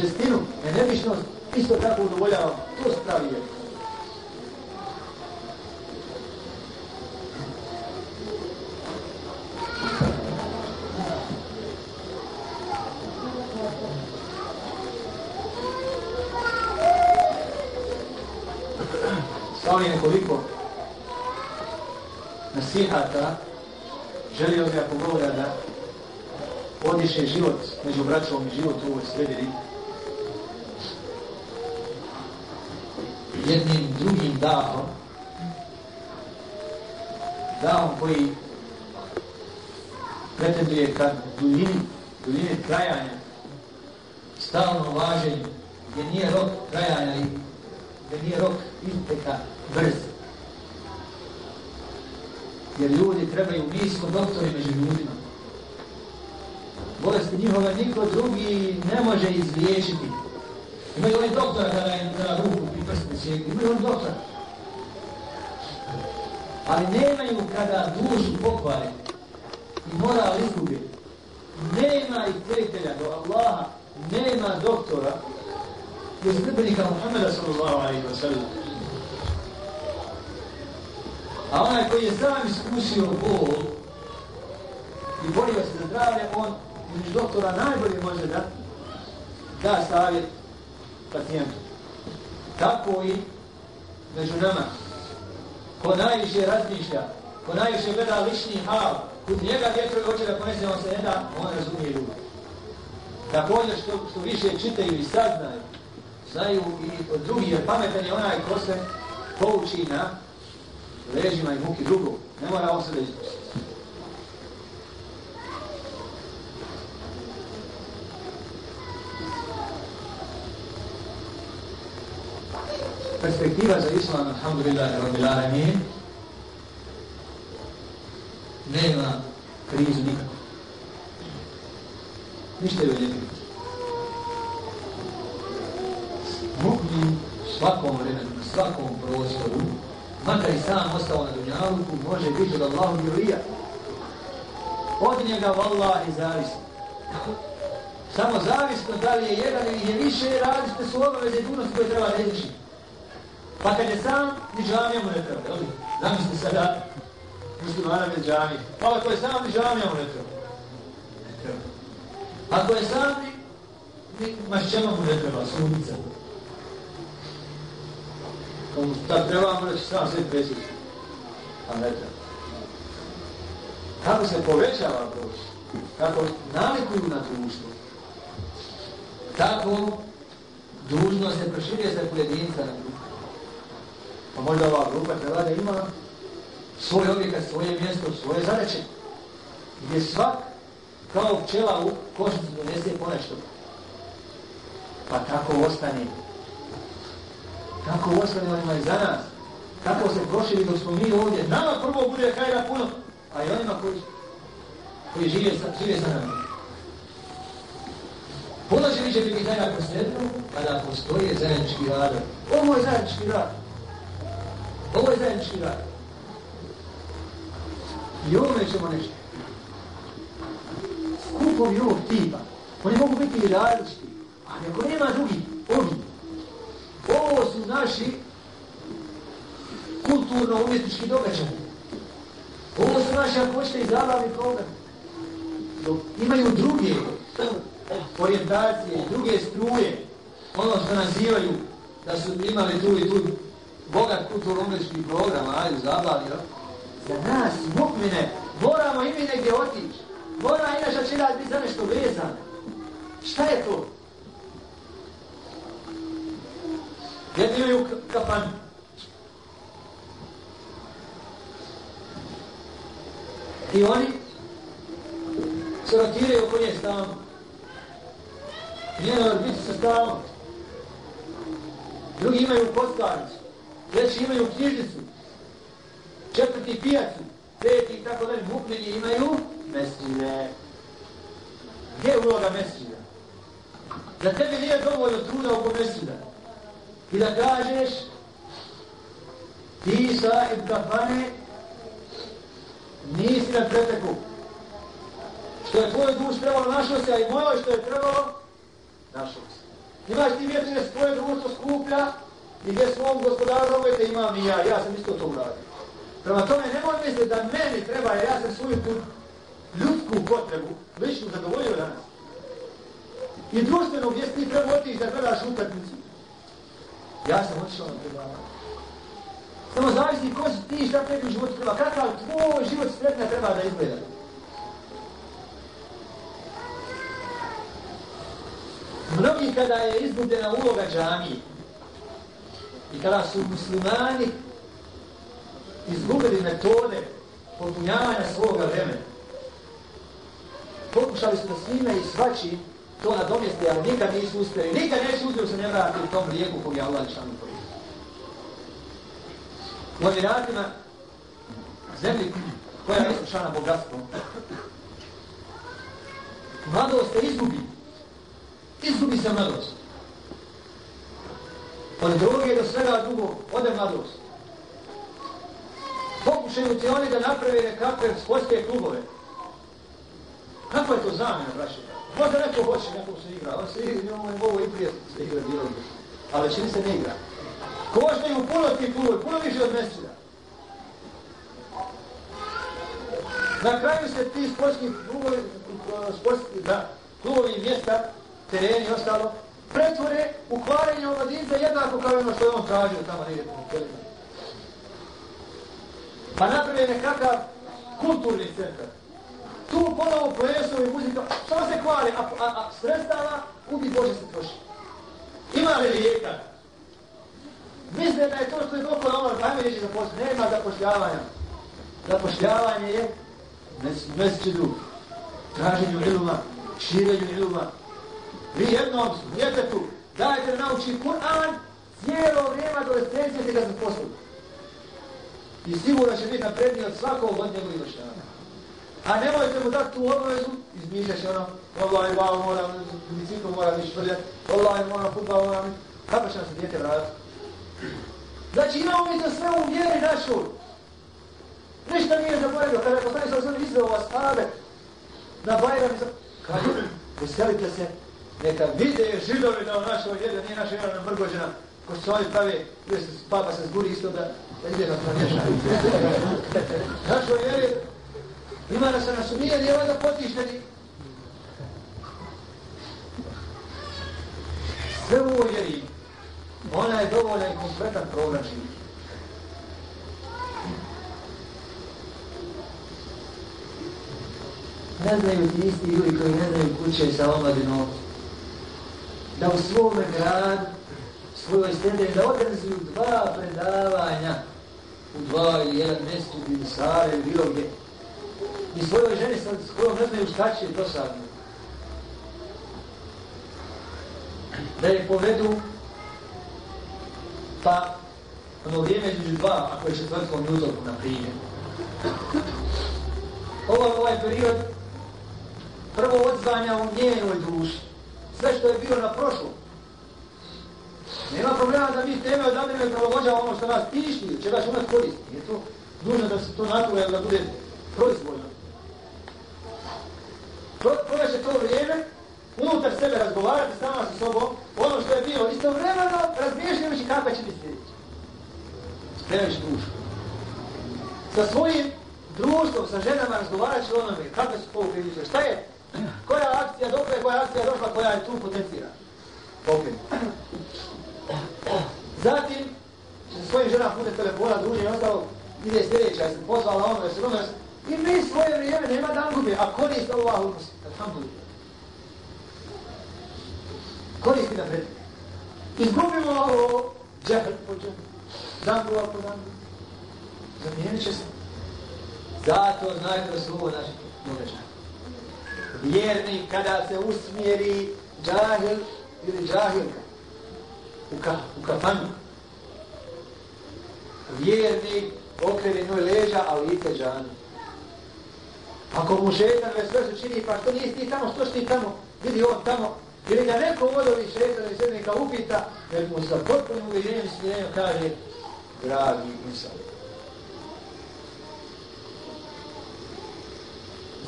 žestinu, energičnost, isto tako udovoljavamo. To su pravi vjeru. Ovih nekoliko nasihata. Želio bi ako govora da odiše život među braćom i život u ovoj sredini. Jednim drugim dahom dahom koji pretenduje ka duljini, duljini trajanja, stalno važenju gdje nije rok trajanja i gdje nije rok isteka brz. Jer ljudi trebaju nisko doktori među ljudima. Bolesti njihove niko drugi ne može izliječiti. Imaju oni doktora kada im na ruku i prstu sjeku. Imaju oni doktora. Ali nemaju kada dušu pokvare i moral izgubi. Nema i prijatelja do Allaha, nema doktora jer zgrbenika Muhammeda sallallahu alaihi wa sallam. A onaj koji je sam iskusio bol i borio se za zdravlje, on među doktora najbolje može da da savjet pacijentu. Tako i među nama. Ko najviše razmišlja, ko najviše gleda lični hal, kod njega vjetrovi hoće da ponese, on se ne da, on razumije ljubav. Također što, što više čitaju i saznaju, znaju i od drugih, jer pametan je onaj ko se pouči na leđima i muki drugog. Ne mora on se da ispusti. Perspektiva za islam, alhamdulillah, rabbil alamin, nema krizu nikako. Ništa je ne Mukmin svakom vremenu, svakom prostoru, makar i sam ostao na dunjaluku, može biti od Allahu milija. Od njega vallahi zavisno. Samo zavisno da li je jedan ili je više, različite su obaveze i dunosti koje treba reći. Pa kad je sam, ni džamija mu ne treba. Zamislite sada, muslimana bez džamije. Pa ako je sam ni džamija mu ne treba. Ne treba. Ako je sam ni, mašćema mu ne treba, sunnica. Kao mu trebamo reći sam sve presjeći. A pa ne treba. Kako se povećava Bož, kako nalikuju na društvo, tako dužno se proširje sa pojedinca na grupu. Pa možda ova grupa treba da ima svoj objekat, svoje mjesto, svoje zadaće. Gdje svak kao pčela u košnicu donese ponešto. Pa tako ostane. Kako ostane onima i za nas. Kako se proširi dok smo mi ovdje. Nama prvo bude kajda puno, a i onima koji, koji žive, sa, žive sa nama. Puno će više biti kajda posljedno kada postoje zajednički rad. Ovo je zajednički rad. Ovo je zajednički rad. I ovome ćemo nešto. Skupovi ovog tipa, oni mogu biti i različiti, ali ako nema drugih, naši kulturno-umjetnički događaj. Ovo su naši, ako hoćete, i zabavni program. Dok imaju druge orijentacije, druge struje, ono što nazivaju da su imali tu i tu bogat kulturno-umjetnički program, ajde, zabavni, za nas, mukmine, moramo i mi negdje otići. Mora i naša čira biti za nešto vezan. Šta je to? Jedni imaju kafan. I oni se rotiraju oko nje stavno. Njena orbiti se stavno. Drugi imaju postavnicu. Treći imaju knjižnicu četvrti pijacu, peti i tako dalje, mukmini imaju mesine. Gdje je uloga mesina? Za tebe nije dovoljno truda oko mesina. I da kažeš, ti sa im kafane, nisi na preteku. Što je tvoj duš trebalo našao se, a i moje što je trebalo, našao se. Imaš ti vjetri da se tvoje društvo skuplja, i gdje svom gospodaru robite imam i ja, ja sam isto to uradio. Prema tome, nemoj misliti da meni treba, jer ja sam svoju tu ljudsku potrebu lično zadovoljio danas. I društveno gdje ti treba otići da gledaš utakmicu. Ja sam otišao na predavanje. Samo zavisi ko si ti šta tebi u životu treba. Kakav tvoj život sretna treba da izgleda. Mnogi kada je izgubljena uloga džamije i kada su muslimani izgubili metode popunjavanja svoga vremena, pokušali su da svime i svačim to na domjeste, ali nikad nisu uspjeli, nikad neće uspjeli se ne vrati u tom lijeku kog je Allah lišanu koristio. U Emiratima, zemlji koja je iskušana bogatstvom, mladost se izgubi. Izgubi se mladost. Od droge do svega drugo, ode mladost. Pokušaju ti oni da naprave nekakve sportske klubove. Kako je to zamjena, braće? Pa Možda neko hoće, neko se igra, ali se igra, ovo je ovo i prije se igra bilo. Ali većini se ne igra. Koštaju puno ti klubovi, puno više od mjeseca. Na kraju se ti sportski klubovi, sportski, da, klubovi mjesta, tereni i ostalo, pretvore u kvarenje omladinca jednako kao ono što je on tražio tamo negdje po kelima. Pa naprave nekakav kulturni centar. Tu ponovo i muzika, samo se kvali, a, a, a sredstava ubi Bože se troši. Ima li lijeka? Misle da je to što je dokon na ono, pa ajme reći. Nema zapošljavanja. Zapošljavanje je mesečedu, traženju iluma, širenju iluma. Vi jednom djetetu dajte da nauči Kur'an, cijelo vrijeme adolescencije te ga zaposliti. I sigurno će biti napredniji od svakog od njegovih vršnjava. A nemojte mu dati tu obavezu, izmišljaš ono, Allah i wow, mora, biciklu moram biti švrljati, Allah i mora futbal mora kako će nam se djete vratiti? Znači imamo mi to sve u vjeri našoj. Ništa nije zaboravio, kada je poslani sa osnovi izveo vas abe, na Bajram. Kaže, veselite se, neka vide židovi da u našoj vjeri, nije naša vjera namrgođena, ko se oni pravi, gdje se papa se zburi isto da, da ide na to nješa. *laughs* Našoj vjeri, ima da se nas umije, nije ovdje potišteni. Sve u ovoj ona je dovoljan kompletan program živjeti. ne znaju ti isti ljudi koji ne znaju kuće sa omladinom, da u svome gradu, svojoj stede, da organizuju dva predavanja u dva ili jedan mjestu, ili Sare, ili bilo gdje. I svojoj ženi sa kojom ne znaju šta će dosadno. Da je povedu, pa ono vrijeme između dva, ako je četvrtkom jutorku, na primjer. Ovaj, ovaj period prvo odzvanja u njenoj duši. Sve što je bilo na prošlom. Nema problema da mi teme odabirimo i prolovođa ono što nas tišti, čega će nas koristi. Je to nužno da se to natura da bude proizvoljno. Proveće to vrijeme, unutar sebe razgovarati sama sa sobom, ono što je bilo istovremeno razmišljajući kakva će biti sljedeća. Spremiš dušu. Sa svojim društvom, sa ženama razgovarat će onome, kakve su povuke šta je koja akcija dobra je, koja akcija došla, koja je tu potencira. Ok. Zatim, sa svojim ženama pute telefona, druži i ostalo, ide sljedeća, jesam pozvala ono, jesam ono, jesam i mi svoje vrijeme nema dan gubi, a korist Allahu unosi. Alhamdulillah. Koristi na pred. Izgubimo ovo, džahl po džehl, zangu po zangu. Zamijenit će se. Zato znajte da su ovo naši događaji vjernik kada se usmjeri džahil ili džahilka u, ka, u kafanu. Vjernik okrene njoj leža, a lice džanu. Ako mu šetan već sve su čini, pa što nisi ti tamo, što si ti tamo, vidi on tamo, ili ga neko od ovih šetan i srednika upita, jer mu sa potpunim uvjerenjem i smjerenjem kaže, dragi insan,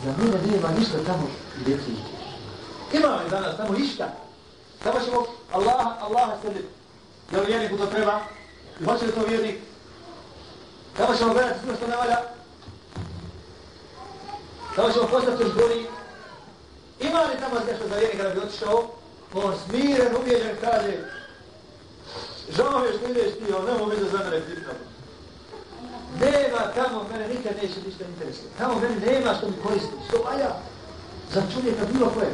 za mene nema ništa tamo gdje ti ideš. Ima li danas tamo ništa? Samo ćemo Allah, Allaha srediti. Jel vjerniku to treba? Hoće li to vjernik? Samo ćemo gledati sve što ne valja? Tamo ćemo postati još gori? Ima li tamo nešto za vjernika da bi otišao? On smiren, ubijeđen, kaže Žao je što ideš ti, ali nemoj mogu za mene ti tamo. Nema tamo, mene nikad neće ništa interesuje. Tamo mene nema što mi koristi. Što valja? Za čovjeka bilo koje.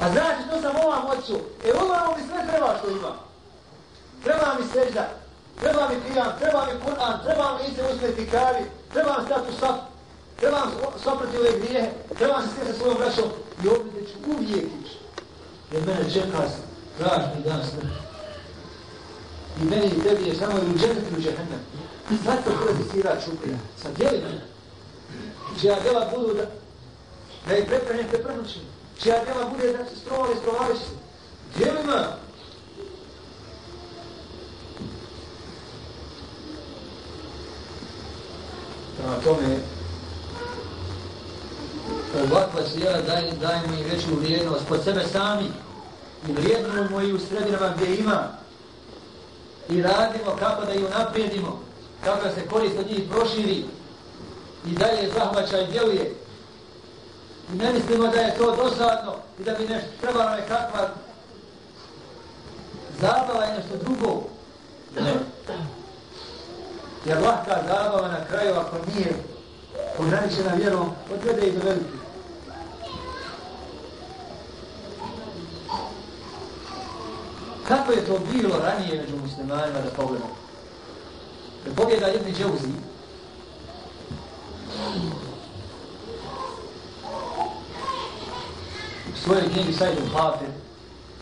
A znači, to sam ovam ocu. E ovam mi sve treba što ima. Treba mi sežda. Treba mi pijan, treba mi Kur'an, treba mi ice uspjeti kavi, treba mi stati u treba mi soprati ove grijehe, treba mi se stjeti sa svojom braćom i ovdje ću uvijek ići. Jer mene čeka strašni dan smrti. I meni i tebi je samo ili dženet ili džehennem. Zato prvi sira čuprija. Sa djelima. Čija djela budu da, da je preprenem prnoći. Čija djela bude da se strovali, strovali se. Djelima. Prema tome, ovakva sjela daj, dajmo im veću vrijednost pod sebe sami i vrijednujemo i u sredinama gdje ima i radimo kako da ju naprijedimo kako se korist od njih proširi i dalje zahvaća i djeluje. I ne mislimo da je to dosadno i da bi nešto trebalo nekakva zabava i nešto drugo. Ne. Jer lahka zabava na kraju, ako nije ograničena vjerom, odvede i do velike. Kako je to bilo ranije među muslimanima da pogledamo? Da pogleda jedni džavzi. U svojoj knjigi Sajdu Pape,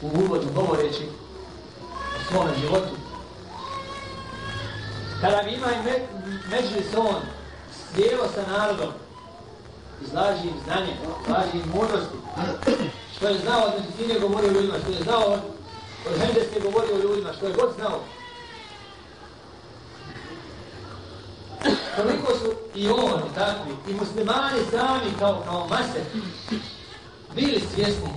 u uvodu govoreći o svome životu. Kada bi imao me, međli se on sjelo sa narodom, izlaži im znanje, izlaži im mudrosti, što je znao od medicine govorio ljudima, što je znao od, od hendeske govorio ljudima, što je god znao, koliko su i oni takvi, i muslimani sami kao, kao mase, bili svjesni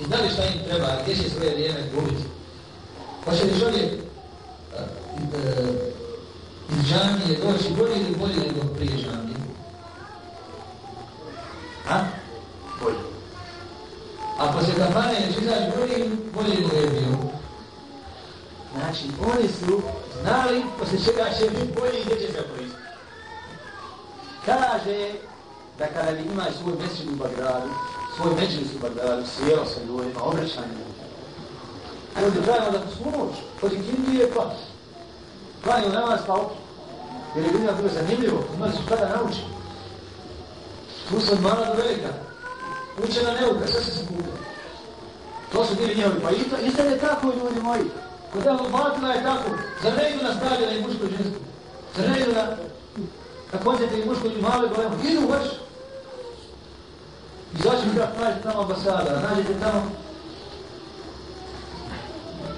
i znali šta im treba, gdje će svoje vrijeme gubiti. Pa li čovjek eh, eh, iz džamije doći bolje ili bolje nego prije džamije? A? Bolje. Ako se kafane će izaći bolje bolje mu je bio? Znači, oni su znali posle čega će biti bolje i gdje će se koristiti. Kaže da kada bi imao svoj mesečin u Bagdadu, svoj međlis u Bagdadu, sjelo sa ljudima, pa obraćanje. I onda pravimo da smo noć, kodi kindije pa, klanio namaz pa opet. Jer je ljudima bilo zanimljivo, imali su šta da nauči. Tu sam mala do velika. Učena neuka, sve se se. To su bili njihovi. pa isto, isto je tako ljudi moji. Kod Evo batila je tako, Zar ne idu na stavljena i muško žensko. Zar ne idu na na pođete i muško pa i male golemo, idu baš. Izaći mi da nađete tamo ambasada, nađete tamo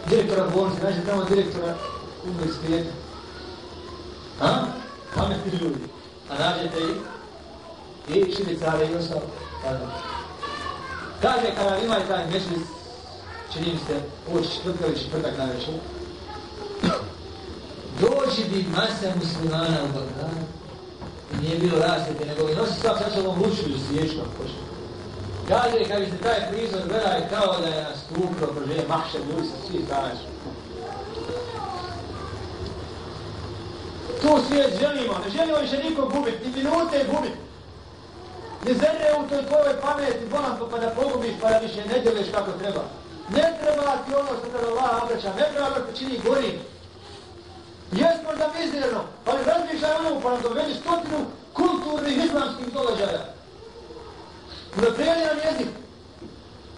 direktora bolnice, nađete tamo direktora univerziteta. A? Pametni ljudi. A nađete i i šilicare i ostalo. Kaže, kada imaju taj mešlic, čini mi se, uoči četvrtka ili četvrtak na večer, doći bi masa muslimana u Bagdadu, nije bilo rasvete, nego li nosi svak sa sobom lučiju sviječku, ako hoće. Kaže, kad bi se taj prizor gledaj kao da je nastupio prožije mahšer ljudi sa svih stranač. Tu svijet želimo, ne želimo više nikog gubiti, ni minute gubiti. Ne zemlje u toj tvojoj pameti, bolam pa da pogubiš, pa da više ne djeleš kako treba. Ne treba ti ono što te Allah obraća, ne treba da te čini gorim. Jes možda mizerno, ali razmišljaj ono pa nam dovedi stotinu kulturnih islamskih događaja. Unaprijeli nam jezik.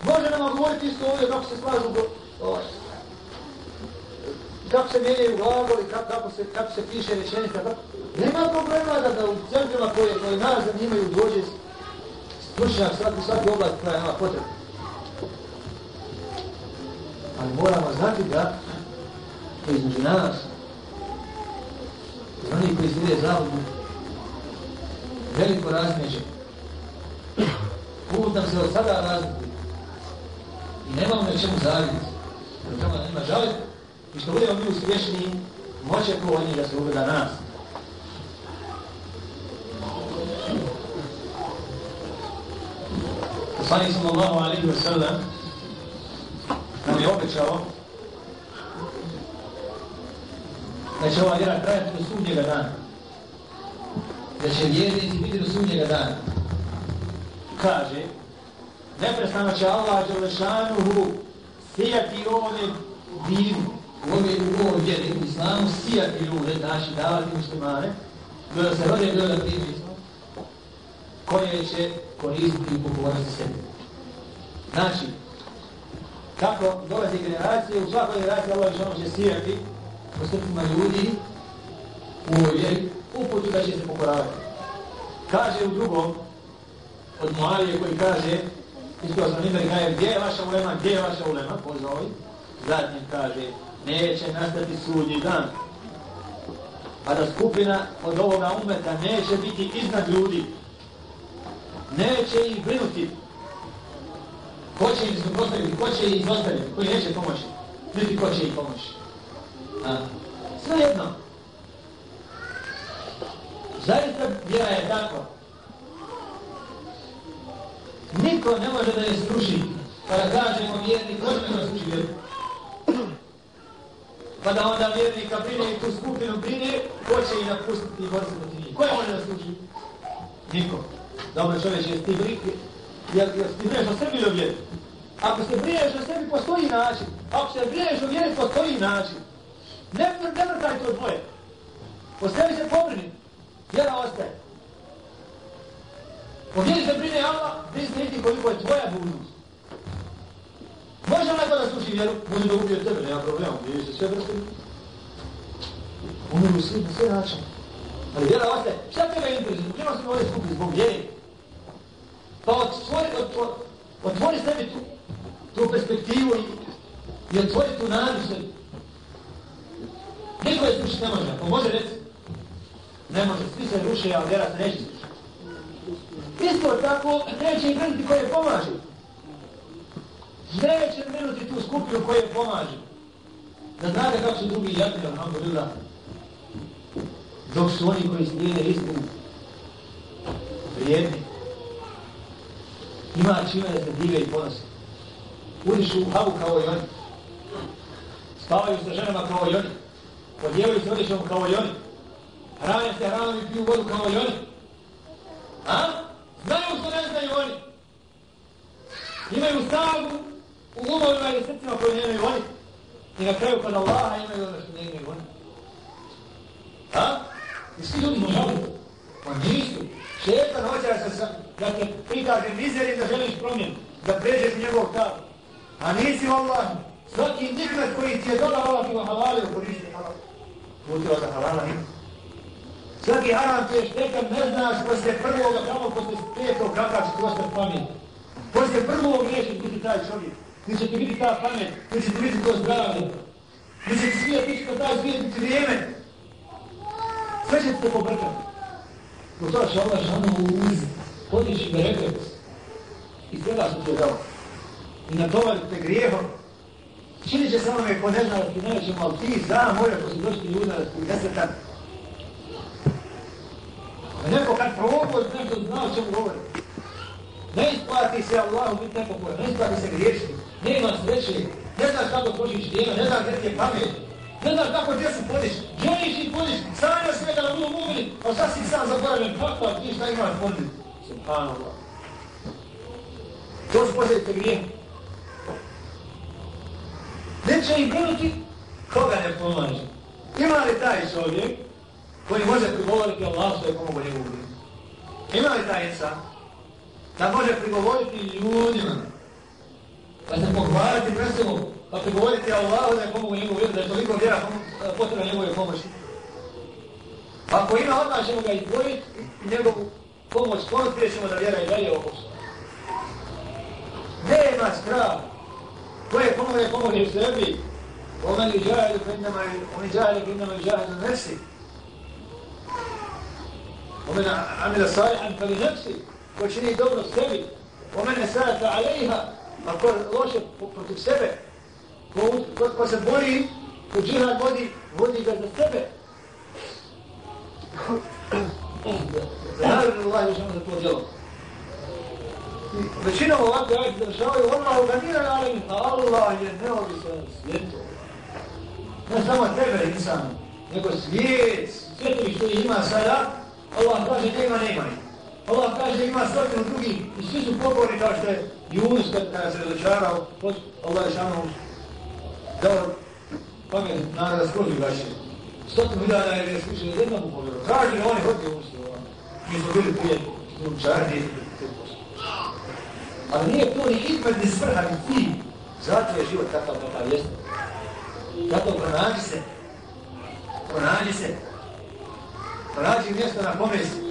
Može nam govoriti isto ovdje kako se slažu go, ovaj, kako se mijenjaju glagoli, kako, kako, se, kako se piše rečenica. Kako... Nema problema da, da u centrima koje, koje nas zanimaju dođe stručnjak svaki, svaki oblast koja je nama potrebna. Ali moramo znati da između nas oni koji zbire zavodno, veliko razmeđe. Put nam se od sada razlikuju. I nemamo ono na čemu zaviditi. Jer tamo nema žalit. I što budemo mi uspješni, moće ko oni da se ugleda nas. Poslanik sallallahu alaihi wa sallam nam je obećao da će ova vjera trajati do sudnjega dana. da će vjernici biti do sudnjega dana. Kaže, neprestano će Allah Đelešanuhu sijati ovome dinu, ovome u ovom vjeri, u islamu, sijati ljude, znači davati muslimane, bilo da se rode, bilo da prije koje će koristiti i pogovoriti sebi. Znači, kako dolazi generacije, u svakoj generaciji Allah će sijati po srcima ljudi u ovoj vjeri, uputu da će se pokoravati. Kaže u drugom, od Moavije koji kaže, Isto sam imali, kaže, gdje je vaša ulema, gdje je vaša ulema, pozovi. zadnjem kaže, neće nastati sudnji dan, a da skupina od ovoga umeta neće biti iznad ljudi, neće ih brinuti, ko će ih suprostaviti, ko će ih izostaviti, koji neće pomoći, niti ko će ih pomoći. A, sve jedno, Zaista vjera je tako. Niko ne može da je sruši. Pa kažemo vjernik, ko će da sruši vjeru? Pa da onda vjernika brine i tu skupinu brine, ko će i napustiti i boriti protiv njih? Ko je može da sruši? Niko. Dobro čovječ, jesi ti brike? Jel, jel ti briješ o sebi ili o vjeri? Ako se briješ o sebi, postoji način. Ako se briješ o vjeri, postoji način. Ne, ne vrtaj to dvoje. O sebi se pobrini. Vjera ostaje. O vjeri se brine Allah, ti se vidi koliko je tvoja dužnost. Može neko da sluši vjeru, može da ubije tebe, nema problema, vjeri se sve vrste. Umiru svi na sve načine. Ali vjera ostaje. Šta tebe interesuje? Čemo smo ovdje skupili? zbog vjeri? Pa otvori, otvori, otvori sebi tu, tu perspektivu i, i otvori tu nadu sebi. Niko je slušati ne može, ako može reći, ne može, svi se ruše, ali vjera se neće slušati. Isto tako, neće i brinuti koje pomaže. Neće brinuti tu skupinu koje pomaže. Da znate kako su drugi jadni, alhamdulillah. Dok su oni koji slijede istinu vrijedni. Ima čime da se dive i ponose. Udišu u havu kao i oni. Spavaju sa ženama kao i oni. Podijevaju se odjećom kao i oni. Hrane se hranom i piju vodu kao i oni. A? Znaju što ne znaju oni. Imaju sagu u umovima i srcima koje nemaju oni. I na kraju kod Allaha imaju ono što ne imaju oni. A? I svi ljudi mu možali. Pa nisu. Šetan hoće da se da te prikaže mizeri da želiš promjenu. Da pređeš u njegov stav. A nisi Allah, Svaki nikmet koji ti je dodao Allah ti ga halalio koristi halal. Putila da halala ima. Svaki haram ti je štetan, ne znaš posle prvoga, kamo posle petog, kakav će ti ostati pamet. Posle prvog riješi biti taj čovjek. Ti će ti biti ta pamet, ti će ti biti to zdravlje. Ti će ti svijet ići kao taj svijet biti vrijeme. Sve će se pobrkati. Zbog toga će Allah šano uz podići da rekao. I svega što to dao. I natovali te grijehom. Čini će se onome ko ne zna da ti nećemo, ali ti zna znam, ko su došli ljuda da ti nesetan. A neko kad probuje nešto zna o čemu govori. Ne isplati se Allahu biti neko koja, ne isplati se griješiti. Nema sreće, ne znaš kako trošiš vrijeme, ne znaš gdje ti je pamet. Ne znaš kako djecu podiš, želiš i podiš, sanjaš sve da budu mumini, a pa sad si sam zaboravljen, kako ti šta imaš poditi? Subhanallah. To su posljedice grije. Neće im brinuti, koga ne pomaže. Ima li taj čovjek, koji može prigovoriti Allah što je pomogao njegovu blizu. Ima li taj insan da može prigovoriti ljudima, da se pohvaliti pred sobom, pa govoriti Allahu da je pomogu njegovu vjeru, da je toliko vjera potrebna njegove pomoći. Ako ima odmah ćemo ga izdvojiti, njegovu pomoć ponut, prije ćemo da vjera i dalje ovo postoje. Nema strah. Ko je pomogu da je pomogu u sebi, ono je žajlju, oni žajlju, oni žajlju, oni žajlju, nesi. Omena amila sajan fali nefsi, ko čini dobro sebi, omena sajata alejha, Ako ko loše protiv sebe, ko, ko, ko se bori ko džihad vodi vodi ga za sebe Zahavrni Allah je žena za to djelo. Većina ovakve ajde završavaju Allah organiraju, ali Allah je neovisan svijetu. Ne samo tebe insan, nego svijet, svjetovi što ima sada, Allah kaže nema, nema ih. Allah kaže ima stotinu drugih i svi su pokorni kao što je Yunus kad se razočarao, Allah je šano dao pamet naroda skroz ugašio. Stotno milijana je već slušao, jedna mu povjerao. Kaže oni hoće Yunus? Mi smo bili prije čarni, Ali nije to ni ikmed ni svrha ni cilj. Zato je život takav kakav jeste. Zato pronađi se. Pronađi se. Pronađi mjesto na kome si.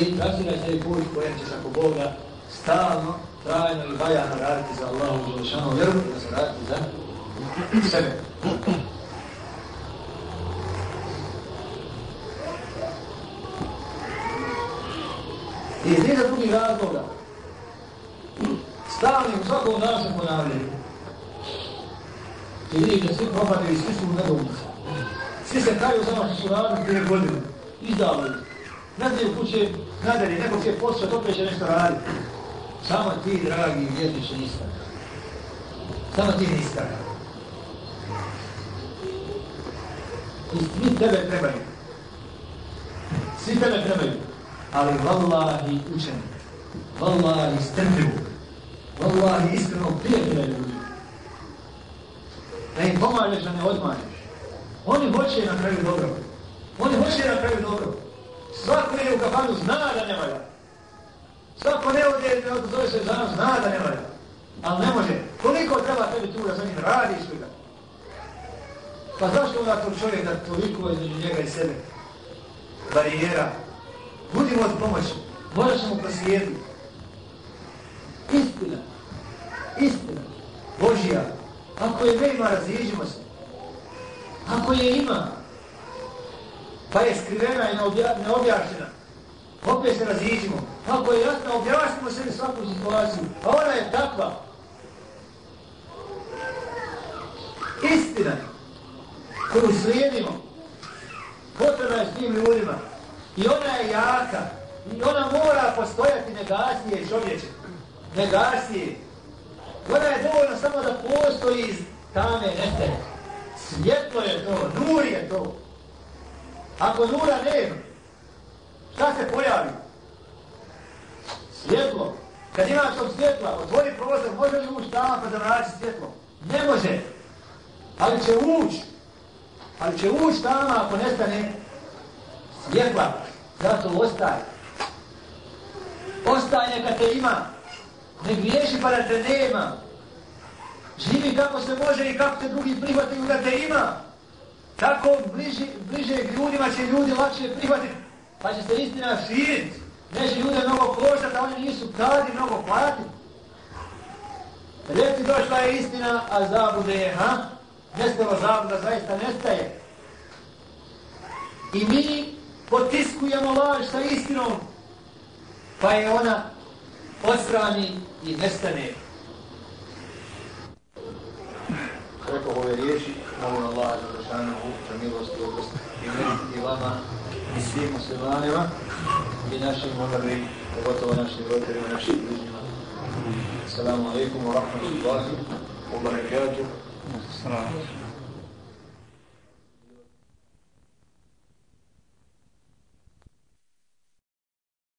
I trasiraj sebi put kojem ćeš ako Boga stalno, trajno i bajano raditi za Allahu i vjeru i da se raditi za sebe. I iz niza drugih razloga, stalnim svakom našem ponavljanju, i vidiš da svi propadaju, svi su u nedomici. Svi se kaju za što su radili prije godine, izdavili. Ne znaju kuće, nadalje, neko će posao, opet će nešto raditi. Samo ti, dragi, vjerniče, nista. Samo ti nista. I svi tebe trebaju. Svi tebe trebaju. Ali vallahi učeni. Vallahi strpljivog. Vallahi iskreno prijatelja ljudi. Da im pomažeš, da ne odmažeš. Oni hoće na kraju dobro. Oni hoće na kraju dobro. Svako je u kafanu zna da ne valja. Svako ne ode, ne odzove se za zna da ne valja. Ali ne može. Koliko treba tebi tu da sa njim radiš svega? Pa zašto onda to čovjek da toliko između njega i sebe? Barijera. Budimo od pomoći. Možda ćemo prosvijetiti. Istina. Istina. Božija. Ako je nema, raziđimo se. Ako je ima, pa je skrivena i neobjašnjena, opet se raziđimo. Ako je jasno, objasnimo sebi svaku situaciju. A ona je takva. Istina koju slijedimo, potreba je s tim ljudima. I ona je jaka. I ona mora postojati negacije čovječe. Negacije. Ona je dovoljna samo da postoji iz tame nete. Svjetlo je to, nur je to. Ako nura nema, šta se pojavi? Svjetlo. Kad imaš od svjetla, otvori prozor, može li ući tamo pa da vraći svjetlo? Ne može. Ali će ući. Ali će ući tamo ako nestane svjetla. Zato ostaje. Ostaje kad te ima. Ne griješi pa da te nema. Živi kako se može i kako te drugi prihvataju da te ima. Tako bliži, bliže ljudima će ljudi lakše prihvatiti. Pa će se istina širiti. Neće ljude mnogo koštati, a oni nisu tadi mnogo platiti. Reci došla je istina, a zabude je, ha? Nestalo zabuda, zaista nestaje. I mi potiskujemo laž sa istinom, pa je ona odstrani i nestane. Rekao ove riječi, molim Allah za zašanovu, za milost i oprost i meni i vama svim muslimanima i našim umrli, pogotovo našim roditeljima, našim bližnjima. Assalamu alaikum wa rahmatullahi wa barakatuh. Assalamu alaikum.